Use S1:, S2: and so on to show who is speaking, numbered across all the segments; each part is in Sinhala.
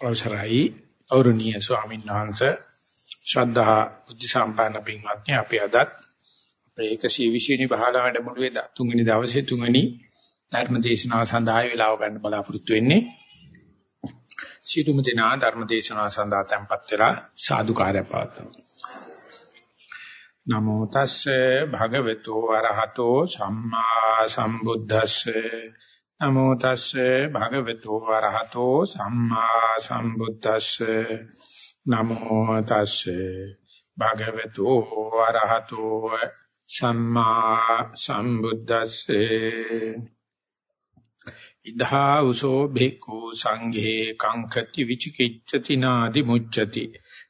S1: අවසරයි. අවුරුණීය ස්වාමීන් වහන්සේ ශ්‍රද්ධා බුද්ධ සම්පන්න පින්වත්නි අපි අදත් අපේ 120 වෙනි බහලා වැඩමුළුවේ තුන්වෙනි දවසේ තුන්වෙනි ධර්ම දේශනාව සඳහා වේලාව ගන්න බලාපොරොත්තු වෙන්නේ. සියලුම දෙනා ධර්ම දේශනාව සඳහා tempත් වෙලා සාදුකාරය පවත්වමු. නමෝ තස්සේ භගවතු අරහතෝ සම්මා සම්බුද්දස්සේ නමෝ තස්සේ භගවතු වරහතෝ සම්මා සම්බුද්දස්සේ. නමෝ තස්සේ භගවතු වරහතෝ සම්මා සම්බුද්දස්සේ. ඉදා උසෝ භික්ඛු සංඝේ කංකති විචිකිච්ඡති නාදි මුච්ඡති.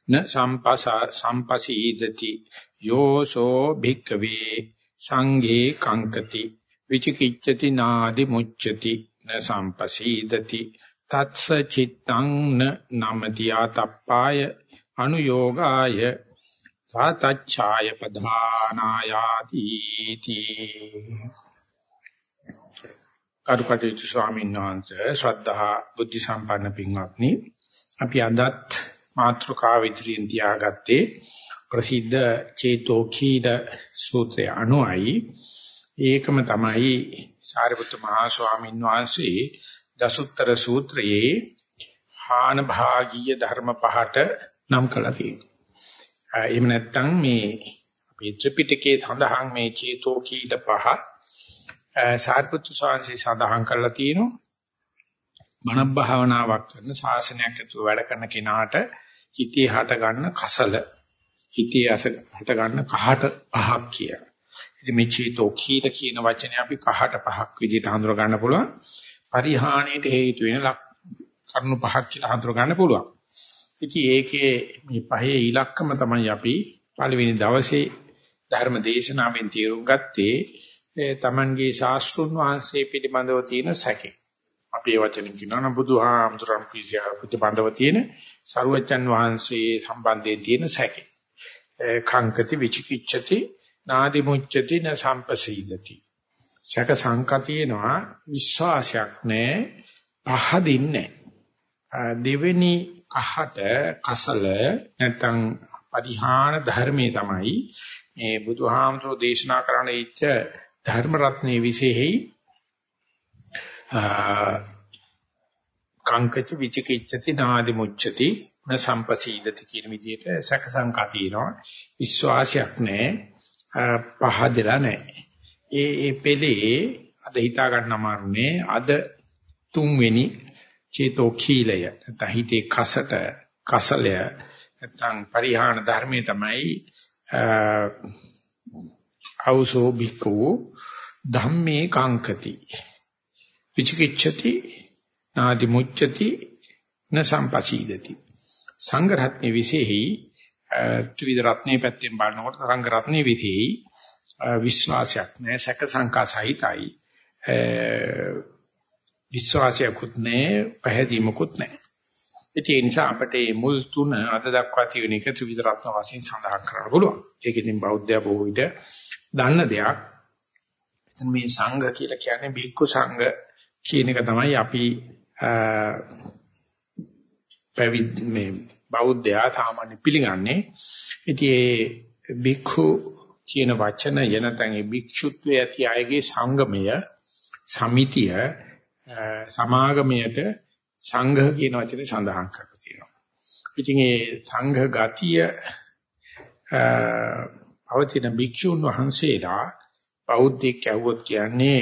S1: න සම්පස සම්පසීදති. යෝසෝ භික්ඛවේ සංඝේ කංකති. විචිකිච්ඡති නාදි මුච්ඡති න සම්පසීදති. තත්ස චිත්තං න නමති ආතප්පාය අනුയോഗාය සාතච්ඡාය පධානායාති තී කරුකටේතු ස්වාමීන් වහන්සේ ශ්‍රද්ධා බුද්ධ සම්පන්න පින්වත්නි අපි අදත් මාත්‍රකාව ඉදිරියෙන් තියාගත්තේ ප්‍රසිද්ධ චේතෝඛීද සූත්‍රය අනුයි ඒකම තමයි සාරිපුත්ත මහා ස්වාමීන් වහන්සේ දසුත්තර සූත්‍රයේ හාන භාගීය ධර්ම පහට නම් කළා තියෙනවා. එහෙම නැත්නම් මේ අපේ ත්‍රිපිටකයේ සඳහන් මේ චේතෝ කීට පහ සාරිපුත්තු ස්වාමීන් සඳහන් කරලා තියෙනවා. මන භාවනාවක් කරන ශාසනයක් ඇතුළු වැඩ කරන කෙනාට හිතේ හට ගන්න කසල හිතේ අස හට ගන්න කහට පහක් කියලා. ඉතින් මේ චේතෝ කීට කියන වචනේ අපි කහට පහක් විදිහට හඳුර ගන්න පුළුවන්. පරිහානියට හේතු වෙන කරුණු පහක් කියලා හඳුර ගන්න පුළුවන්. ඉතින් ඒකේ මේ පහේ ඉලක්කම තමයි අපි පළවෙනි දවසේ ධර්ම දේශනාවෙන් තේරුම් ගත්තේ තමන්ගේ ශාස්ත්‍රුන් වහන්සේ පිළිබඳව තියෙන සැකේ. අපි ඒ වචනින් කියනවා නම් බුදුහාමුදුරන් පිළිබඳව තියෙන සරුවචන් වහන්සේ සම්බන්ධයෙන් තියෙන සැකේ. කංකති විචිකිච්ඡති නාදි මුච්චති න සම්පසීදති. සැක සංකතියනවා විශ්වාසයක් නැහැ පහදින්නේ දෙවෙනි කහට කසල නැත්නම් පරිහාන ධර්මයේ තමයි මේ බුදුහාමතුරු දේශනා කරන්න ඉච්ඡ ධර්ම රත්නයේ විශේෂයි කංකච විචිකිච්ඡති නාදි මුච්ඡති න සම්පසීදති කියන විදිහට සැක සංකතියනවා. විශ්වාසයක් නැහැ පහදලා නැහැ. ඒ ඒ පෙළේ අද හිතා ගන්න අමාරුනේ අද තුන්වෙනි චේතෝ කීලය. නැත්නම් හිතේ කසට කසලය නැත්නම් පරිහාන ධර්මයේ තමයි අවසෝ බිකෝ ධම්මේ කාංකති. විචිකිච්ඡති නාදි මුච්ඡති න සම්පසීදති සංඝ රත්නේ විශේෂයි ත්‍රිවිධ රත්නේ පැත්තෙන් බලනකොට රංග රත්නේ විදිහේ විශ්වාසයක් නැහැ සැක සංකා සහිතයි. විශ්වාසයකුත් නැහැ පැහැදීමකුත් නැහැ ඒ නිසා අපිට මේ මුල් තුන අද දක්වා තියෙන එක ත්‍රිවිධ රත්න වශයෙන් සඳහන් කරන්න පුළුවන්. ඒක ඉතින් බෞද්ධය බොහෝ විට දන්න දෙයක්. එතන මේ සංඝ කියලා කියන්නේ බික්කු සංඝ කියන එක තමයි අපි පැවිදි මේ බෞද්ධයා සාමාන්‍ය පිළිගන්නේ. ඉතින් ඒ භික්ඛු කියන වචනය නැත්නම් ඒ භික්ෂුත්වයේ ඇති අයගේ සංගමය සමිතිය සමාගමයට සංඝ කියන වචනේ සඳහන් කරලා තියෙනවා. ඉතින් ඒ සංඝ ගතිය පවතින භික්ෂුන් වහන්සේලා බෞද්ධික ඇහුවොත් කියන්නේ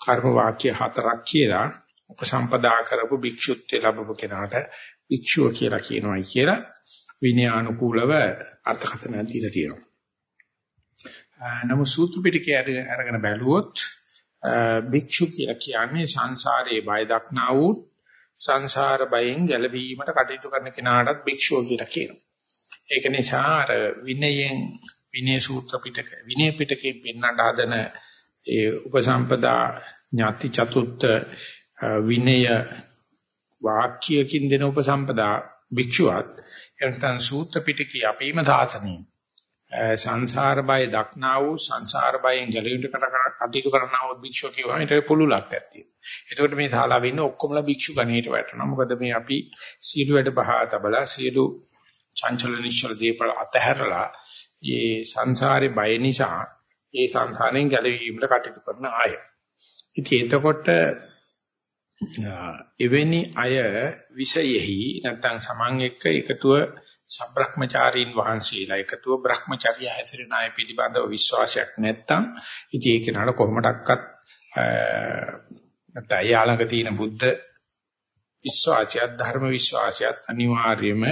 S1: කර්ම වාක්‍ය හතරක් කියලා උපසම්පදා කරපු භික්ෂුත්වයේ ලැබපු කෙනාට භික්ෂුව කියලා කියනවායි කියලා විනයානුකූලව අර්ථකථන දීලා තියෙනවා. නමුත් සූත්‍ර පිටකයේ අරගෙන බැලුවොත් භික්ෂු කියලා කියන්නේ සංසාරයේ බය දක්නා වූ සංසාර බයෙන් ගැලවීමට කටයුතු කරන කෙනාටත් භික්ෂුව කියලා කියනවා. ඒක නිසා අර විනයෙන් විනය සූත්‍ර පිටක විනය පිටකේ පෙන්වන්න හදන ඒ උපසම්පදා ඥාති චතුත්ථ විනය වාක්‍යකින් දෙන උපසම්පදා භික්ෂුවත් එතන සූත්‍ර පිටකේ අපේම දාසනේ සංසාර බය දක්නා වූ සංසාර බයෙන් ගැලවීමට කටයුතු කරනා වූ භික්ෂුව කියවම ඊට පුළුලක් ඇත්තේ. එතකොට මේ ශාලාවේ ඉන්න ඔක්කොමලා භික්ෂු ගණයට වැටෙනවා. මොකද මේ අපි සීළු වැඩ බහා තබලා සීළු චංචල නිශ්චල දීපල අතහැරලා මේ සංසාරේ බය නිසා ඒ සංසාරයෙන් ගැලවීමට කටයුතු කරන අය. ඉතින් එතකොට එවැනි අය විෂයෙහි නැත්නම් සමන් එක්ක එකතුව සබ්‍රහ්මචාරීන් වහන්සේලා එකතුව බ්‍රහ්මචර්ය හැසිරෙන අය පිළිබඳව විශ්වාසයක් නැත්නම් ඉතින් ඒක නඩ කොහොමඩක්වත් නැත්නම් යාළඟ තියෙන බුද්ධ විශ්වාසයත් ධර්ම විශ්වාසයත් අනිවාර්යයෙන්ම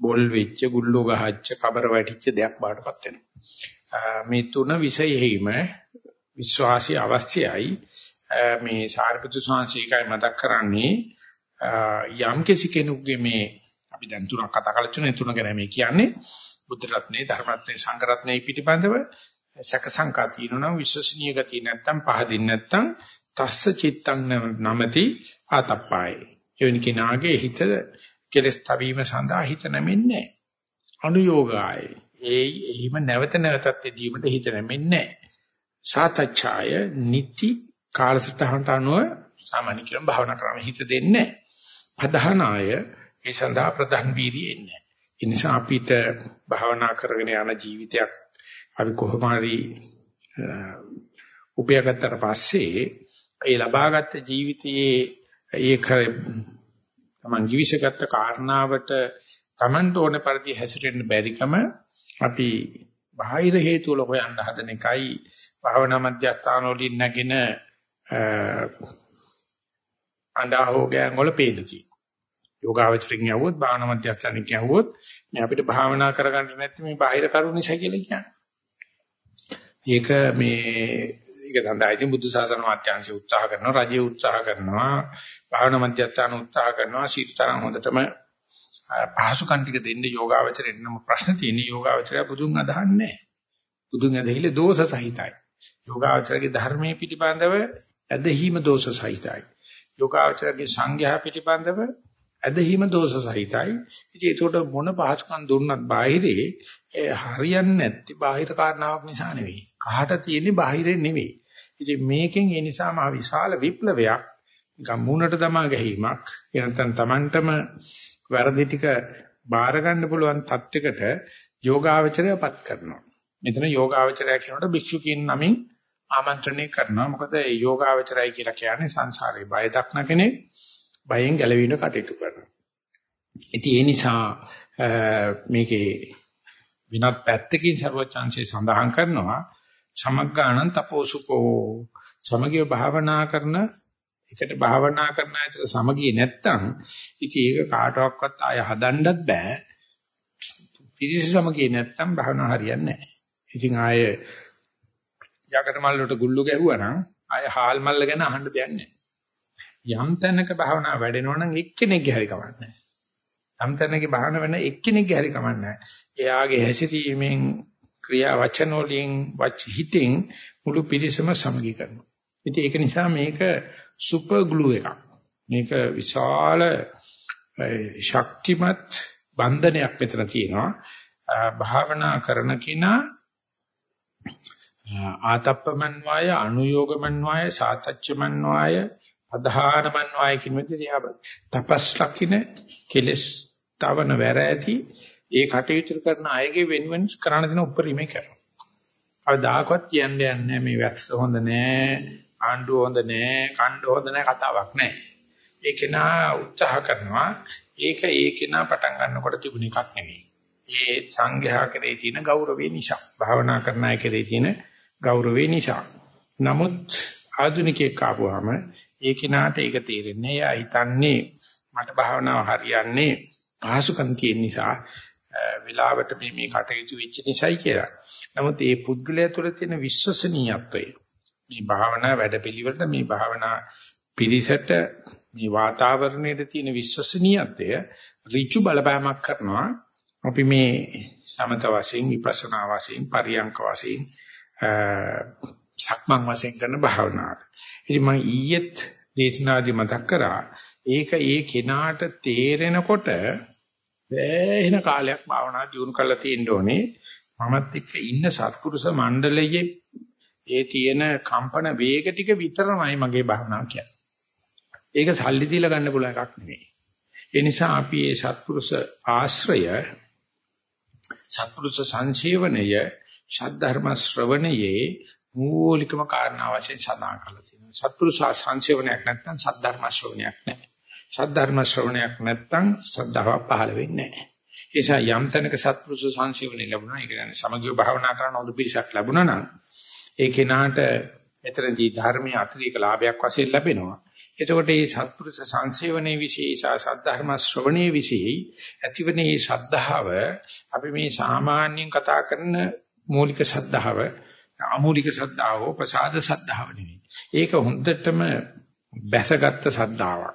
S1: බොල් වෙච්ච ගුල්ලෝ ගහච්ච කබර වැටිච්ච දෙයක් බාටපත් වෙනවා. මේ තුන විෂයෙහිම විශ්වාසය අවශ්‍යයි. මේ සාරිපුත්‍ර ස්වාමීන් මතක් කරන්නේ. යම් කෙනෙකුගේ මේ අපි දැන් තුනක් කතා කරලා තුනේ තුන ගැන මේ කියන්නේ. බුද්ධ රත්නේ ධර්ම රත්නේ සංඝ රත්නේ පිටිපන්දව සැක සංකා තියෙනවා විශ්වසනීය ගතිය නැත්තම් පහදින් නැත්තම් තස්ස චිත්තං නමති ආතප්පාය. එවැනි කෙනාගේ හිත කෙලස් තවීම සඳහා හිත නැමෙන්නේ අනුയോഗාය ඒ එහිම නැවත නැවතත් දීමට හිත නැමෙන්නේ සාතච්ඡාය නිති කාලසටහනට අනුව සාමාන්‍ය කියන භාවනා ක්‍රම හිත දෙන්නේ ප්‍රධානාය ඒ සඳහා ප්‍රධාන වීර්යය එන්නේ. ඒ නිසා අපිට භාවනා කරගෙන යන ජීවිතයක් අපි කොහොම හරි උපයාගත්තට පස්සේ ඒ ලබාගත් ජීවිතයේ ඒක තමන් ජීවිසගත කාරණාවට තමන්ට ඕන පරිදි හැසිරෙන්න බැරිකම අපි බාහිර හේතු වල හොයන්න හදන එකයි භාවනා මධ්‍යස්ථාන වලින් නැගෙන අඬා හොගයන් වල පේනවා. යෝගාවචරයෙන් යවුවොත් භාවනා මධ්‍යස්ථානකින් යවුවොත් මේ අපිට භාවනා කරගන්න නැත්නම් මේ බාහිර කරුණ නිසා කියලා කියන්නේ. ඒක මේ ඒක සඳහා ඉතින් බුදු සාසන මාත්‍යාංශය උත්සාහ කරනවා රජය උත්සාහ කරනවා භාවනා මධ්‍යස්ථාන උත්සාහ කරනවා සීතරම් හොඳටම පහසුකම් ටික දෙන්න යෝගාවචරයට නම් ප්‍රශ්න තියෙන යෝගාවචරය බුදුන් අදහන්නේ බුදුන් ඇදහිලි දෝෂ සහිතයි යෝගාවචරගේ ධර්මයේ පිටිබඳව ඇදහිීම දෝෂ සහිතයි යෝගාවචරගේ සංඝයා පිටිබඳව ඇදහිම දෝෂ සහිතයි. ඉතින් ඒකට මොන පහසුකම් දුන්නත් බාහිරේ හරියන්නේ නැති බාහිර කාරණාවක් නිසා නෙවෙයි. කහට තියෙන්නේ බාහිරේ නෙවෙයි. ඉතින් මේකෙන් ඒ නිසා මහ විශාල විප්ලවයක් ගම්මුණට තමා ගැහිමක් එනතන් Tamanටම වැරදි ටික බාර ගන්න පුළුවන් තත්යකට යෝගාවචරයපත් කරනවා. මෙතන යෝගාවචරය කියනකොට භික්ෂු කියන නමින් ආමන්ත්‍රණය කරනවා. මොකද ඒ යෝගාවචරය කියලා කියන්නේ සංසාරේ බය දක්න කෙනෙක්. බයෙන් ගැලවෙන්න කටයුතු කරනවා. ඉතින් ඒ නිසා මේකේ විනත් පැත්තකින් ਸਰවචාන්සේ සඳහන් කරනවා සමග්ගාණං තපෝසුකෝ සමගිය භාවනා කරන එකට භාවනා කරන ඇතර සමගිය නැත්තම් ඉතින් ඒක කාටවත් ආය හදන්නත් බෑ පිරිස සමගිය නැත්තම් භාවනා හරියන්නේ නැහැ ඉතින් ආය යකට මල් වලට ගුල්ලු ගැහුවා නම් ආය හාල් මල්ල ගැන අහන්න දෙයක් නැහැ. යම් තැනක භාවනා වැඩෙනවා නම් එක්කෙනෙක්ගේ හරි කමන්නේ යම් තැනක භාවනා වෙන එක්කෙනෙක්ගේ හරි කමන්නේ එයාගේ හැසිරීමෙන් ක්‍රියා වචන වලින් වච හිතින් මුළු පිරිසම සමගි කරනවා. ඉතින් ඒක නිසා මේක සුපර් ග්ලූ එකක්. මේක විශාල ශක්තිමත් බන්ධනයක් මෙතන තියෙනවා. භාවනා කරන කෙනා ආතප්පමන් වාය අනුയോഗමන් වාය සාතච්චමන් වාය අධානමන් වායි කියන විදිහට තපස් ලකින කෙලස් තවන වැර ඇති ඒ කටයුතු කරන අයගේ වෙනුවෙන් කරණ දෙන උපරිමේ කරනවා. අවදාකවත් කියන්නේ නැහැ මේ වැස්ස හොඳ නැහැ, ආණ්ඩුව හොඳ නැහැ, කණ්ඩ හොඳ නැහැ කතාවක් නැහැ. ඒක නා උත්සාහ කරනවා. ඒක ඒක නා පටන් ගන්නකොට තිබුණ එකක් නෙවෙයි. ඒ සංඝයා කරේ තියෙන ගෞරවය නිසා, භාවනා කරන අය කරේ තියෙන ගෞරවය නිසා. නමුත් ආධුනිකයෙක් ආපුවාම ඒ කෙනාට ඒක තේරෙන්නේ එයා හිතන්නේ මට භාවනාව හරියන්නේ පහසුකම් තියෙන නිසා වෙලාවට මේ මේ කටයුතු වෙච්ච නිසායි කියලා. නමුත් මේ පුද්ගලයා තුළ තියෙන විශ්වසනීයත්වය මේ භාවනා වැඩපිළිවෙලට මේ භාවනා පිළිසෙට මේ වාතාවරණයේ තියෙන විශ්වසනීයත්වය ඍචු බලපෑමක් කරනවා. අපි මේ සමත වශයෙන් විපස්සනා වශයෙන් පරියංක වශයෙන් සක්මන් වශයෙන් කරන භාවනාවට. ඉතින් මම ඊයේත් දේශනාදී මතක් කරා ඒක ඒ කෙනාට තේරෙනකොට බෑහෙන කාලයක් භාවනා දියුණු කරලා තියෙන්න ඕනේ. මමත් එක්ක ඉන්න සත්පුරුෂ මණ්ඩලයේ ඒ තියෙන කම්පන වේග ටික විතරමයි මගේ භාවනාව කියන්නේ. ඒක සල්ලි දීලා ගන්න පුළුවන් එකක් නෙවෙයි. ඒ නිසා අපි මේ සත්පුරුෂ ආශ්‍රය සත්පුරුෂ සංසේවනය ශාද්ධර්ම ශ්‍රවණයේ මූලිකම කාරණා වශයෙන් සඳහන් කරලා තියෙනවා. සත්පුරුෂ සංසේවනයක් නැත්නම් සද්ධර්ම ශ්‍රවණයක් නැහැ. සද්ධර්ම ශ්‍රවණයක් නැත්නම් ශ්‍රද්ධාව පහළ වෙන්නේ නැහැ. ඒ නිසා යම් තැනක සත්පුරුෂ සංසේවනය ලැබුණා, ඒ කියන්නේ සමගිය භාවනා කරන හොඳ පිරිසක් ලැබුණා නම් ඒ කෙනාට එතරම්දී ධර්මයේ අතිරේක ලාභයක් වශයෙන් ලැබෙනවා. එතකොට මේ සත්පුරුෂ සංසේවනයේ විශේෂ සද්ධර්ම ශ්‍රවණයේ විශේෂයි ඇතිවනේ ශ්‍රද්ධාව අපි මේ සාමාන්‍යයෙන් කතා කරන මූලික ශ්‍රද්ධාව අමූලික ශ්‍රද්ධාව ප්‍රසාද ශ්‍රද්ධාව නෙවෙයි. ඒක හොඳටම බැසගත් ශ්‍රද්ධාවක්.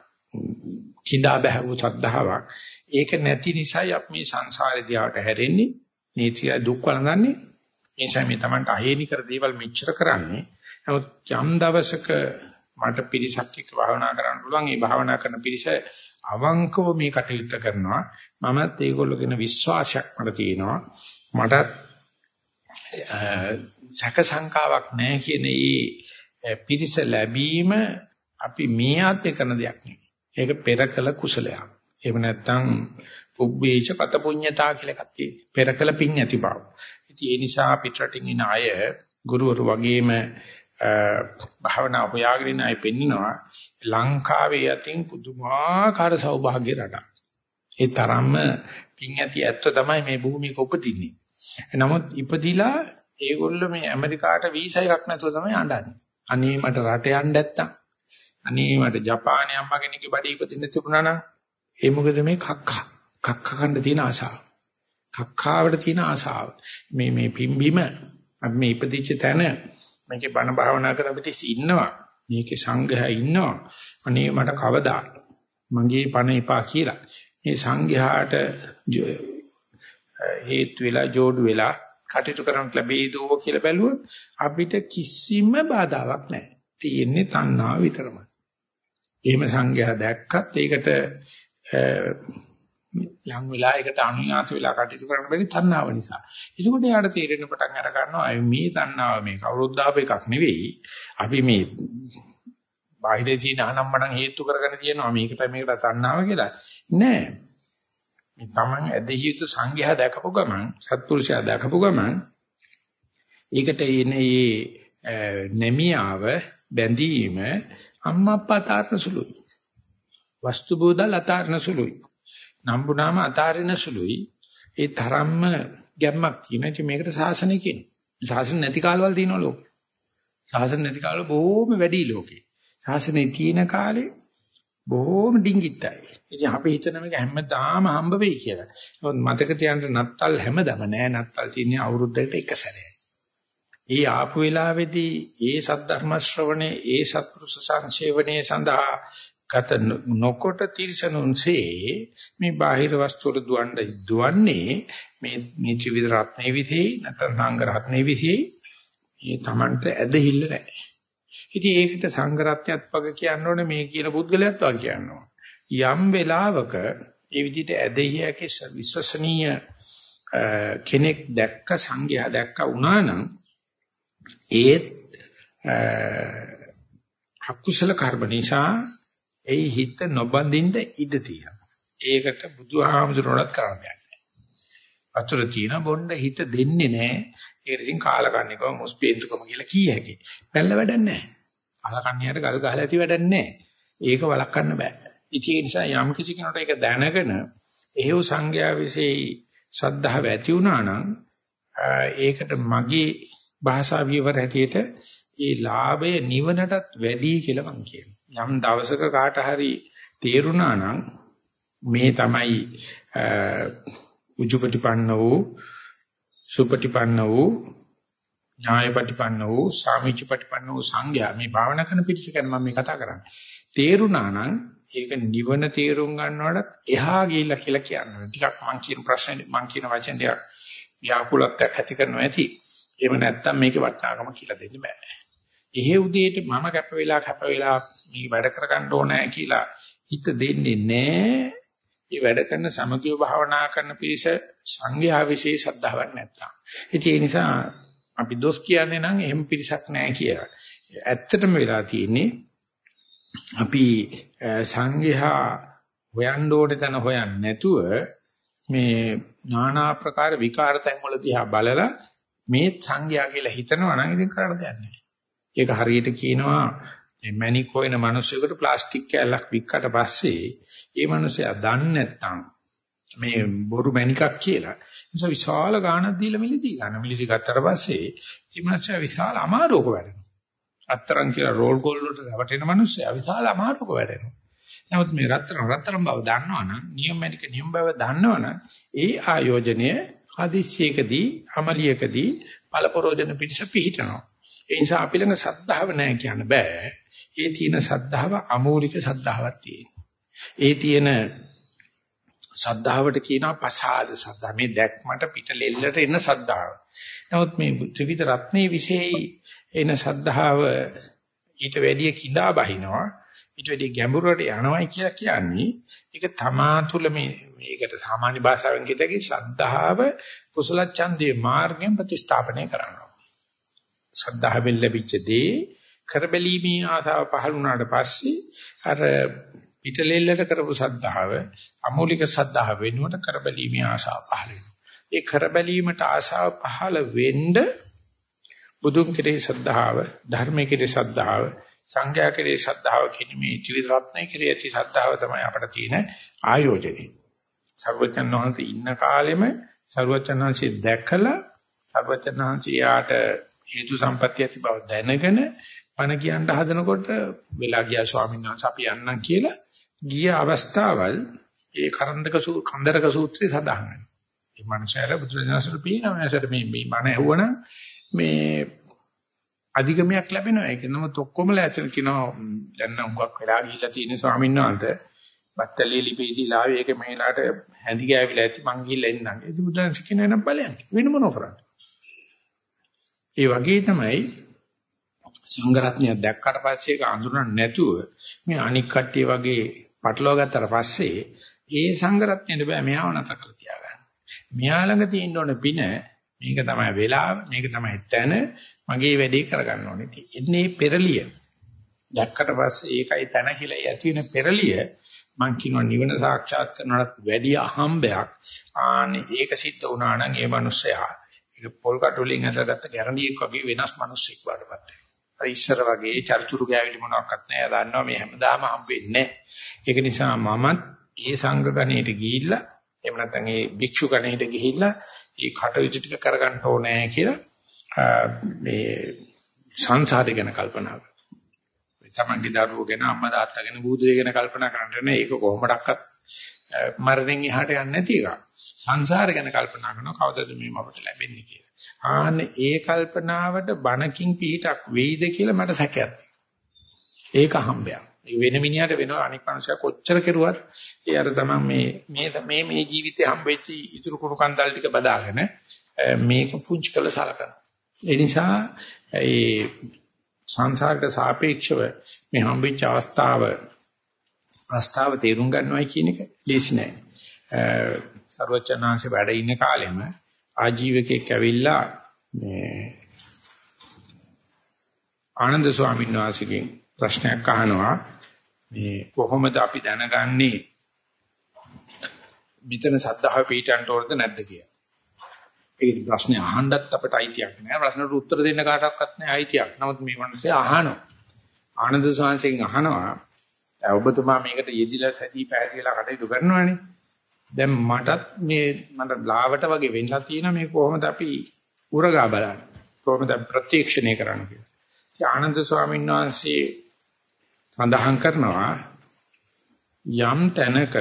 S1: කිඳා බැහැවු ශ්‍රද්ධාවක්. ඒක නැති නිසායි අපි මේ සංසාරේ දිහාට හැරෙන්නේ. නීතිය දුක් වළඳන්නේ. ඒ නිසා මේ Tamanට අහේනි කර දේවල් මෙච්චර කරන්නේ. නමුත් යම් දවසක මට පිරිසක් එක්ක භාවනා කරන්න පුළුවන්. මේ භාවනා කරන පිරිස අවංකව මේ කටයුත්ත කරනවා. මමත් ඒගොල්ලෝ ගැන විශ්වාසයක් මට තියෙනවා. මටත් සැක සංකාවක් නැහැ කියන ඒ පිරිස ලැබීම අපි මේ ආත්මේ කරන දෙයක් නෙවෙයි. ඒක පෙර කළ කුසලයක්. එහෙම නැත්නම් පුබ්බේච පත පුඤ්ඤතා කියලා එකක් තියෙනවා. පෙර කළ පින් ඇති බව. ඉතින් ඒ නිසා පිටරටින් ඉන අය ගුරුවරු වගේම භාවනා හොයාගෙන අය පෙන්නනවා ලංකාවේ යතින් පුදුමාකාර සෞභාග්‍ය රටක්. ඒ තරම්ම පින් ඇති ඇත්ත තමයි මේ භූමියක උපදින්නේ. නමුත් ඉපදිලා ඒගොල්ලෝ මේ ඇමරිකාට වීසා එකක් නැතුව තමයි අඬන්නේ. අනේ මට රට යන්න නැත්තම්. අනේ මට ජපානයේ අම්මා කෙනෙක්ගේ බඩේ ඉපදින්න තිබුණා නම් ඒ මොකද මේ කක්කා. කක්ක කන්න තියෙන ආසාව. කක්කාවට තියෙන ආසාව. මේ මේ පිම්බීම අපි මේ ඉපදිච්ච තැන මේකේ බණ භාවනා කරන පිටිස් ඉන්නවා. මේකේ සංඝයා ඉන්නවා. අනේ මට කවදා මගේ පණ එපා කියලා. මේ සංඝයාට හේතු වෙලා جوړු වෙලා කටයුතු කරන්න ලැබෙයිදෝ කියලා බැලුවොත් අපිට කිසිම බාධාවක් නැහැ. තියෙන්නේ තණ්හාව විතරමයි. එහෙම සංඝයා දැක්කත් ඒකට යම් වෙලාවයකට අනුයාත වෙලා කටයුතු කරන්න බැරි තණ්හාව නිසා. ඒකෝට යාට තේරෙන්න පටන් අර ගන්නවා මේ තණ්හාව මේ කවුරුත් දාප එකක් නෙවෙයි. අපි මේ බාහිරේ තියෙන අනම්මනම් හේතු කරගෙන තියෙනවා මේකට මේකට තණ්හාව කියලා. නෑ. මේ Taman ඇදහිය යුතු සංඝයා දැකපු ගමන් සත්පුරුෂයා දැකපු ගමන් ඒකට එන්නේ නැමියාව බැඳීම අම්මා අප්පා තාරන සුළුයි. වස්තු බෝධල් අතාරන සුළුයි. නම්බුනාම අතාරින සුළුයි. ඒ තරම්ම ගැම්මක් තියෙන ඉතින් මේකට සාසනය කියනවා. සාසන නැති කාලවල තියෙනවා ලෝකේ. සාසන නැති කාලවල බොහොම වැඩි ලෝකේ. සාසනේ තියෙන කාලේ බොහොම ඩිංගිත්තයි. ඉතින් අපි හිතන මේක හැමදාම හම්බ වෙයි කියලා. නමුත් මතක තියාගන්න නත්තල් හැමදම නෑ නත්තල් තියෙන්නේ අවුරුද්දකට එක සැරේ. ඒ ආපු වෙලාවේදී ඒ සද්ධර්ම ශ්‍රවණේ ඒ සත්පුරුෂ සංසේවනයේ සඳහා ගත නොකොට තිරසනුන්සේ මේ බාහිර වස්තු වල දුවන්නේ දුවන්නේ මේ මේ ත්‍රිවිධ රත්නේ විදී නැත්නම් සංඝ රත්නේ විදී මේ Tamanට ඇදහිල්ල නැහැ. ඉතින් ඒකට සංඝ රත්නයත් වග කියන්න ඕනේ මේ කියන පුද්ගලයාත් වග කියන්න ඕනේ. යම් වෙලාවක ඒ විදිහට ඇදහියකේ විශ්වසනීය කෙනෙක් දැක්ක සංඝයා දැක්ක වුණා නම් ඒත් අකුසල කර්ම නිසා ඒ හිත නොබඳින්න ඉඩ තියෙනවා. ඒකට බුදුහාමුදුරුවෝත් කරන්න දෙන්නේ. වතුර තියෙන බොණ්ඩ හිත දෙන්නේ නැහැ. ඒකට ඉතින් කාලකන්නිකව මොස්පේන්තුකම කියලා කී හැකියි. පැල්ල වැඩක් නැහැ. කාලකන්නියට ගල් ගහලා ඇති වැඩක් නැහැ. ඒක වළක්වන්න බෑ. ඉතින් ඒ නිසා යම් කිසි කෙනෙකුට ඒක දැනගෙන එහෙව් සංඥා વિશે ශ්‍රද්ධාව ඇති වුණා නම් ඒකට මගේ භාෂා විවර හැටියට ඒ ලාභය නිවනටත් වැඩි කියලා මම කියනවා. යම් දවසක කාට හරි තේරුණා නම් මේ තමයි උජුපටිපන්න වූ සුපටිපන්න වූ ඥායපටිපන්න වූ සාමිච්චපටිපන්න වූ සංඝයා මේ භාවනා කරන පිටිස ගැන මම මේ කතා කරන්නේ. තේරුණා නම් ඒක නිවන තේරුම් ගන්නවට එහා ගිහිල්ලා කියලා කියනවා. ටිකක් මං කියන ප්‍රශ්නේ මං කියන වචන දෙයක් ව්‍යාකූලත්වයක් ඇති කරනවා ඇති. එහෙම නැත්තම් මේකේ වටිනාකම කියලා දෙන්න බෑ. එහෙ උදේට මම කැප වෙලා කැප වෙලා මේ වැඩ කරගන්න ඕනේ කියලා හිත දෙන්නේ නැහැ. මේ වැඩ කරන සමගිය භාවනා කරන පිරිස සංඝයා විශේෂ ශ්‍රද්ධාවක් නැත්තම්. ඒ නිසා අපි දොස් කියන්නේ නම් එහෙම පිරිසක් නැහැ කියලා. ඇත්තටම වෙලා තියෙන්නේ අපි සංඝයා හොයන්න ඕනේ තැන හොයන්නේ නැතුව මේ নানা ආකාර විකාර තැන් වල දිහා බලලා මේ සංඝයා කියලා හිතනවා නම් ඉතින් කරන්න දෙයක් නැහැ. ඒක හරියට කියනවා මේ මැණික් හොයන මිනිස්සුෙකුට ප්ලාස්ටික් කෑල්ලක් වික්කට පස්සේ ඒ මිනිස්සයා දන්නේ නැත්තම් මේ බොරු මැණිකක් කියලා. නිසා විශාල ගාණක් දීලා මිලදී ගන්න. මිලදී ගත්තට පස්සේ ඒ මිනිස්සයා විශාල අමාරුවක වැඩෙනවා. අත්තරන් කියලා රෝල් ගෝල් වලට රැවටෙන මිනිස්සයා විශාල අමාරුවක වැඩෙනවා. නමුත් මේ රත්තරන් රත්තරන් බව දන්නවනම් නියමනික නියම බව දන්නවනම් ඒ ආයෝජනය හදිස්සියකදී අමලියකදී පළපරෝජන පිටිස පිහිටනවා. ඒ නිසා අපි ළඟ සද්ධාව නැහැ කියන්න බෑ. ඒ තියෙන සද්ධාව අමූලික සද්ධාවක් තියෙනවා. ඒ තියෙන සද්ධාවට කියනවා පසාද සද්ධා. මේ දැක්මට පිට ලෙල්ලට එන සද්ධාව. නමුත් මේ ත්‍රිවිධ රත්නේ විශේෂයි එන සද්ධාව ඊට වැඩිය කිඳා බහිනවා. ඊට වැඩිය ගැඹුරට යනවයි කියලා කියන්නේ ඒක තමා තුළ මේ මේකට සාමාන්‍ය භාෂාවෙන් කියතකි ශ්‍රද්ධාව කුසල ඡන්දේ මාර්ගයෙන් ප්‍රතිස්ථාපනය කරනවා. ශ්‍රද්ධාවෙන් ලැබිච්ච දේ කරබැලීමේ ආසාව පහළ වුණාට පස්සේ අර පිටලෙල්ලට කරපු ශ්‍රද්ධාව අමූලික ශ්‍රද්ධාව වෙනුවට කරබැලීමේ ආසාව පහළ වෙනවා. ඒ කරබැලීමට ආසාව පහළ වෙන්න බුදුන් කෙරෙහි ශ්‍රද්ධාව, ධර්මයේ කෙරෙහි ශ්‍රද්ධාව, සංඝයා කෙරෙහි ශ්‍රද්ධාව කියන මේ ත්‍රිවිධ රත්නයේ කෙරෙහි ඇති ශ්‍රද්ධාව තමයි අපට තියෙන ආයෝජනේ. සර්වචන් වහන්සේ ඉන්න කාලෙම සර්වචන් වහන්සේ දැකලා සර්වචන් වහන්සේයාට හේතු සම්පත්‍ය ඇති බව දැනගෙන පණ කියන්න හදනකොට වෙලා ගියා ස්වාමීන් වහන්සේ අපි යන්නම් කියලා ගිය අවස්ථාවල් ඒ කරන්දක සූ කන්දරක සූත්‍රය සඳහන් වෙනවා. මේ මනුෂ්‍යයර බුදුරජාණන්සේට පීනවා මේසට මේ මේ මන ඇහුවනම් මේ අධිගමයක් ලැබෙනවා. ඒක නම ඔක්කොම ලැචන කියනවා දැන් නම් උගක් වෙලා ගිහිල්ලා තියෙන ස්වාමීන් වහන්සේ බත්තලිය ලිපේදී ලාවේ ඒක මෙහෙලාට හැඳි ගෑවිලා ඇති මං ගිහිල්ලා එන්නම්. ඒක බුදුරජාණන්සේ කියන නම් බලයන් වෙන මොනව කරන්නේ. ඒ වගේ තමයි සංඝරත්නය දැක්කට පස්සේ ඒක අඳුරන්නේ නැතුව මේ අනික් කට්ටිය වගේ පටලවා ගත්තට පස්සේ ඒ සංඝරත්නයට බෑ මෙයාව නැතර කර තියාගන්න. මෙයා ළඟ තියෙන්න ඕන පින මේක තමයි වෙලාව මේක තමයි තැන මගේ වැඩේ කරගන්න ඕනේ. එන්නේ පෙරලිය. දැක්කට පස්සේ ඒකයි තැන කියලා ඇති වෙන පෙරලිය මං කියනවා නිවන සාක්ෂාත් කරනවට වැඩි අහම්බයක්. ආනේ ඒක සිද්ධ වුණා නම් ඒ මිනිස්සයා ඒක පොල් කටුලින් ඇදගත්ත ගැරන්ඩියෙක් වගේ වෙනස් මිනිස්සෙක් වඩපත්. අර ඉස්සර වගේ චර්චුරු ගෑවිලි මොනවත් නැහැ. දන්නවා මේ හැමදාම හම්බෙන්නේ ඒක නිසා මමත් ඒ සංඝ ගණයට ගිහිල්ලා එහෙම නැත්නම් ඒ භික්ෂු ගණයට ගිහිල්ලා ඒ කටයුතු ටික කරගන්න ඕනේ කියලා මේ සංසාරය ගැන කල්පනා කරනවා. තමන්ගේ දරුවෝ ගැන අම්මා තාත්තා ගැන බුදුදේ ගැන කල්පනා කරන්නේ නැහැ. ඒක කොහොමඩක්වත් මරණයෙන් එහාට යන්නේ නැති එක. සංසාර ගැන කල්පනා කරනවා කවදද මේ අපට ලැබෙන්නේ කියලා. ආන්න ඒ කල්පනාවට බණකින් පිටක් වෙයිද කියලා මට සැකයක් ඒක හම්බයක්. වෙන මිනිහට වෙනවා අනික් මනුස්සයා කොච්චර කෙරුවත් ඒ අර තමයි මේ මේ මේ මේ ජීවිතේ හම්බෙච්ච ඉතුරු කුණු කන්දල් ටික බදාගෙන මේක පුංචි කළ සලකන. ඒ නිසා ඒ සංසාරයට සාපේක්ෂව මේ හම්බෙච්ච අවස්ථාව ප්‍රස්තාව තේරුම් ගන්නවයි කියන එක ලේසි නෑ. සර්වචනාංශේ වැඩ ඉන්න කාලෙම ආජීවකෙක් ඇවිල්ලා මේ ආනන්ද ස්වාමීන් වහන්සේගෙන් ප්‍රශ්නයක් අහනවා මේ කොහොමද අපි දැනගන්නේ මෙතන සද්ධාව පිටන්ට ඕනද නැද්ද කියලා. ඒක ප්‍රශ්නේ අහන්නත් අපිට අයිතියක් නෑ. ප්‍රශ්නට උත්තර දෙන්න කාටවත් නෑ අයිතියක්. නමුත් මේ මිනිස්සේ අහනවා. ආනන්ද ස්වාමීන් අහනවා ඔබතුමා මේකට යෙදිලා සැදී පැහැදිලා කටයුතු කරනවානේ. දැන් මටත් මේ මට ලාවට වගේ වෙන්නලා තියෙන මේ කොහොමද අපි උරගා බලන්නේ කොහොමද ප්‍රත්‍යක්ෂණය කරන්නේ කියලා. ඉතින් ආනන්ද ස්වාමීන් වහන්සේ සඳහන් කරනවා යම් තැනක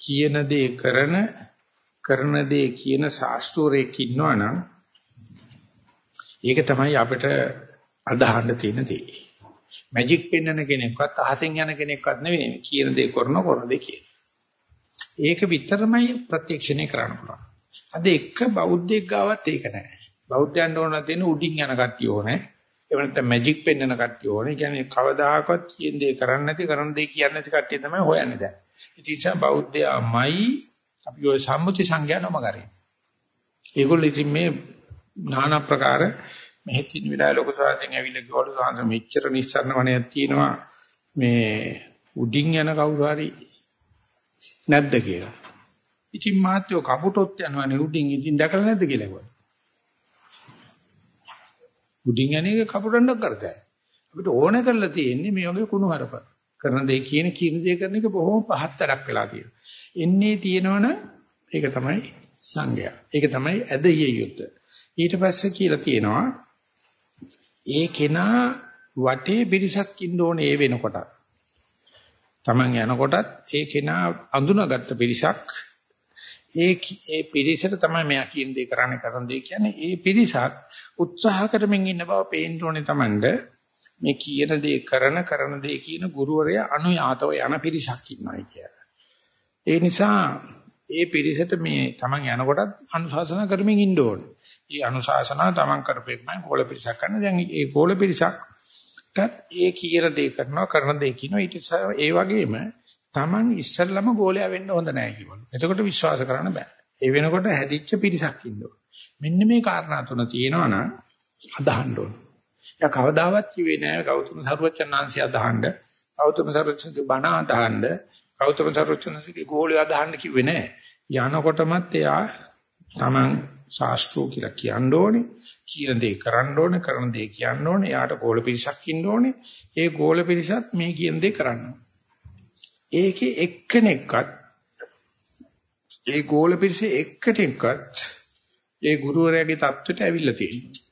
S1: කියන දේ කරන කරන දේ කියන ශාස්ත්‍රෝරේක ඉන්නවනම් ඒක තමයි අපිට අදහන්න තියෙන දේ. මැජික් පෙන්වන කෙනෙක්වත් අහසෙන් යන කෙනෙක්වත් නෙවෙයි කියන දේ කරන කරන දේ කියන. ඒක විතරමයි ප්‍රත්‍යක්ෂණය කරන්න පුළුවන්. අද එක බෞද්ධයෙක් ගාවත් ඒක නැහැ. බෞද්ධයන්ට ඕන තියෙන උඩින් යන කට්ටිය ඕනේ. ඒ වෙනත්නම් මැජික් පෙන්වන කට්ටිය ඕනේ. කියන්නේ කවදාහකවත් කියන දේ කරන්නේ නැති කරන දේ කියන්නේ නැති කට්ටිය තමයි හොයන්නේ දැන්. ඉතින් බෞද්ධයාමයි අපි ඔය සම්මුති සංඥා නම කරේ. ඒගොල්ලෝ ඉතින් මේ নানা ප්‍රකාර මෙහි තින් විලා ලෝක සාසයෙන් ඇවිල්ලා ගිහවලු සාංශ මෙච්චර නිස්සරණ වණයක් තියෙනවා මේ උඩින් යන කවුරු හරි නැද්ද කියලා. ඉතින් මාත්‍යෝ කපුටොත් යනවනේ උඩින් ඉතින් දැකලා නැද්ද කියලා කිව්වා. උඩින් යන එක කපුටන්නක් කරතයි. අපිට ඕන කරලා තියෙන්නේ මේ වගේ කුණු හරප. කරන දේ කියන කියන දේ කරන එක බොහොම පහත්තරක් වෙලා තියෙනවා. එන්නේ තියෙනවනම් ඒක තමයි සංගය. ඒක තමයි ඇදිය යුත්තේ. ඊට පස්සේ කියලා තියෙනවා ඒ කෙනා වටේ පිරිසක් ඉන්න ඕනේ ඒ වෙනකොට. Taman යනකොටත් ඒ කෙනා අඳුනගත්ත පිරිසක් ඒ ඒ පිරිසට තමයි මෙයා කියන දේ කරන්නේ කරන දේ කියන්නේ ඒ පිරිසක් උත්සාහ කරමින් ඉන්න බව පේන්න ඕනේ Tamanට මේ කියන දේ කරන කරන දේ කියන ගුරුවරයා අනුයාතව යන පිරිසක් ඉන්නයි කියලා. ඒ නිසා ඒ පිරිසට මේ Taman යනකොටත් අනුශාසනා කරමින් ඉන්න ඕනේ. ඒ අනුශාසනා Taman කරපෙන්නයි කෝල පිරිසක් කරන. දැන් ඒ කෝල පිරිසක්ටත් ඒ කියන දේ කරනවා කරන දේ කියනවා ඊට ඒ වගේම Taman ඉස්සල්ලාම ගෝලයා වෙන්න හොඳ නැහැ කිව්වලු. එතකොට විශ්වාස කරන්න බෑ. ඒ වෙනකොට හැදිච්ච පිරිසක් ඉන්නවා. මෙන්න මේ කාරණා තුන තියෙනවා නම් අදහන්න ඕන. යා කවදාවත් කිව්වේ නෑ ගෞතම සරුවචනාංශය අදහන්න. ගෞතම සරුවචනගේ බණ අදහන්න. ගෞතම සරුවචනගේ ගෝලිය අදහන්න කිව්වේ නෑ. යනකොටමත් එයා Taman ශාස්ත්‍රෝ කියලා කියන්න ඕනේ. කියන දේ කරන්න ඕනේ, කරන දේ කියන්න ඕනේ. එයාට ගෝල පිරිසක් ඉන්න ඕනේ. ඒ ගෝල පිරිසත් මේ කියන දේ කරන්න ඕනේ. ඒකේ එක්කෙනෙක්වත් ඒ ගෝල පිරිසේ එක්කෙනෙක්වත් ඒ ගුරුවරයාගේ தත්වෙට ඇවිල්ලා තියෙනවා.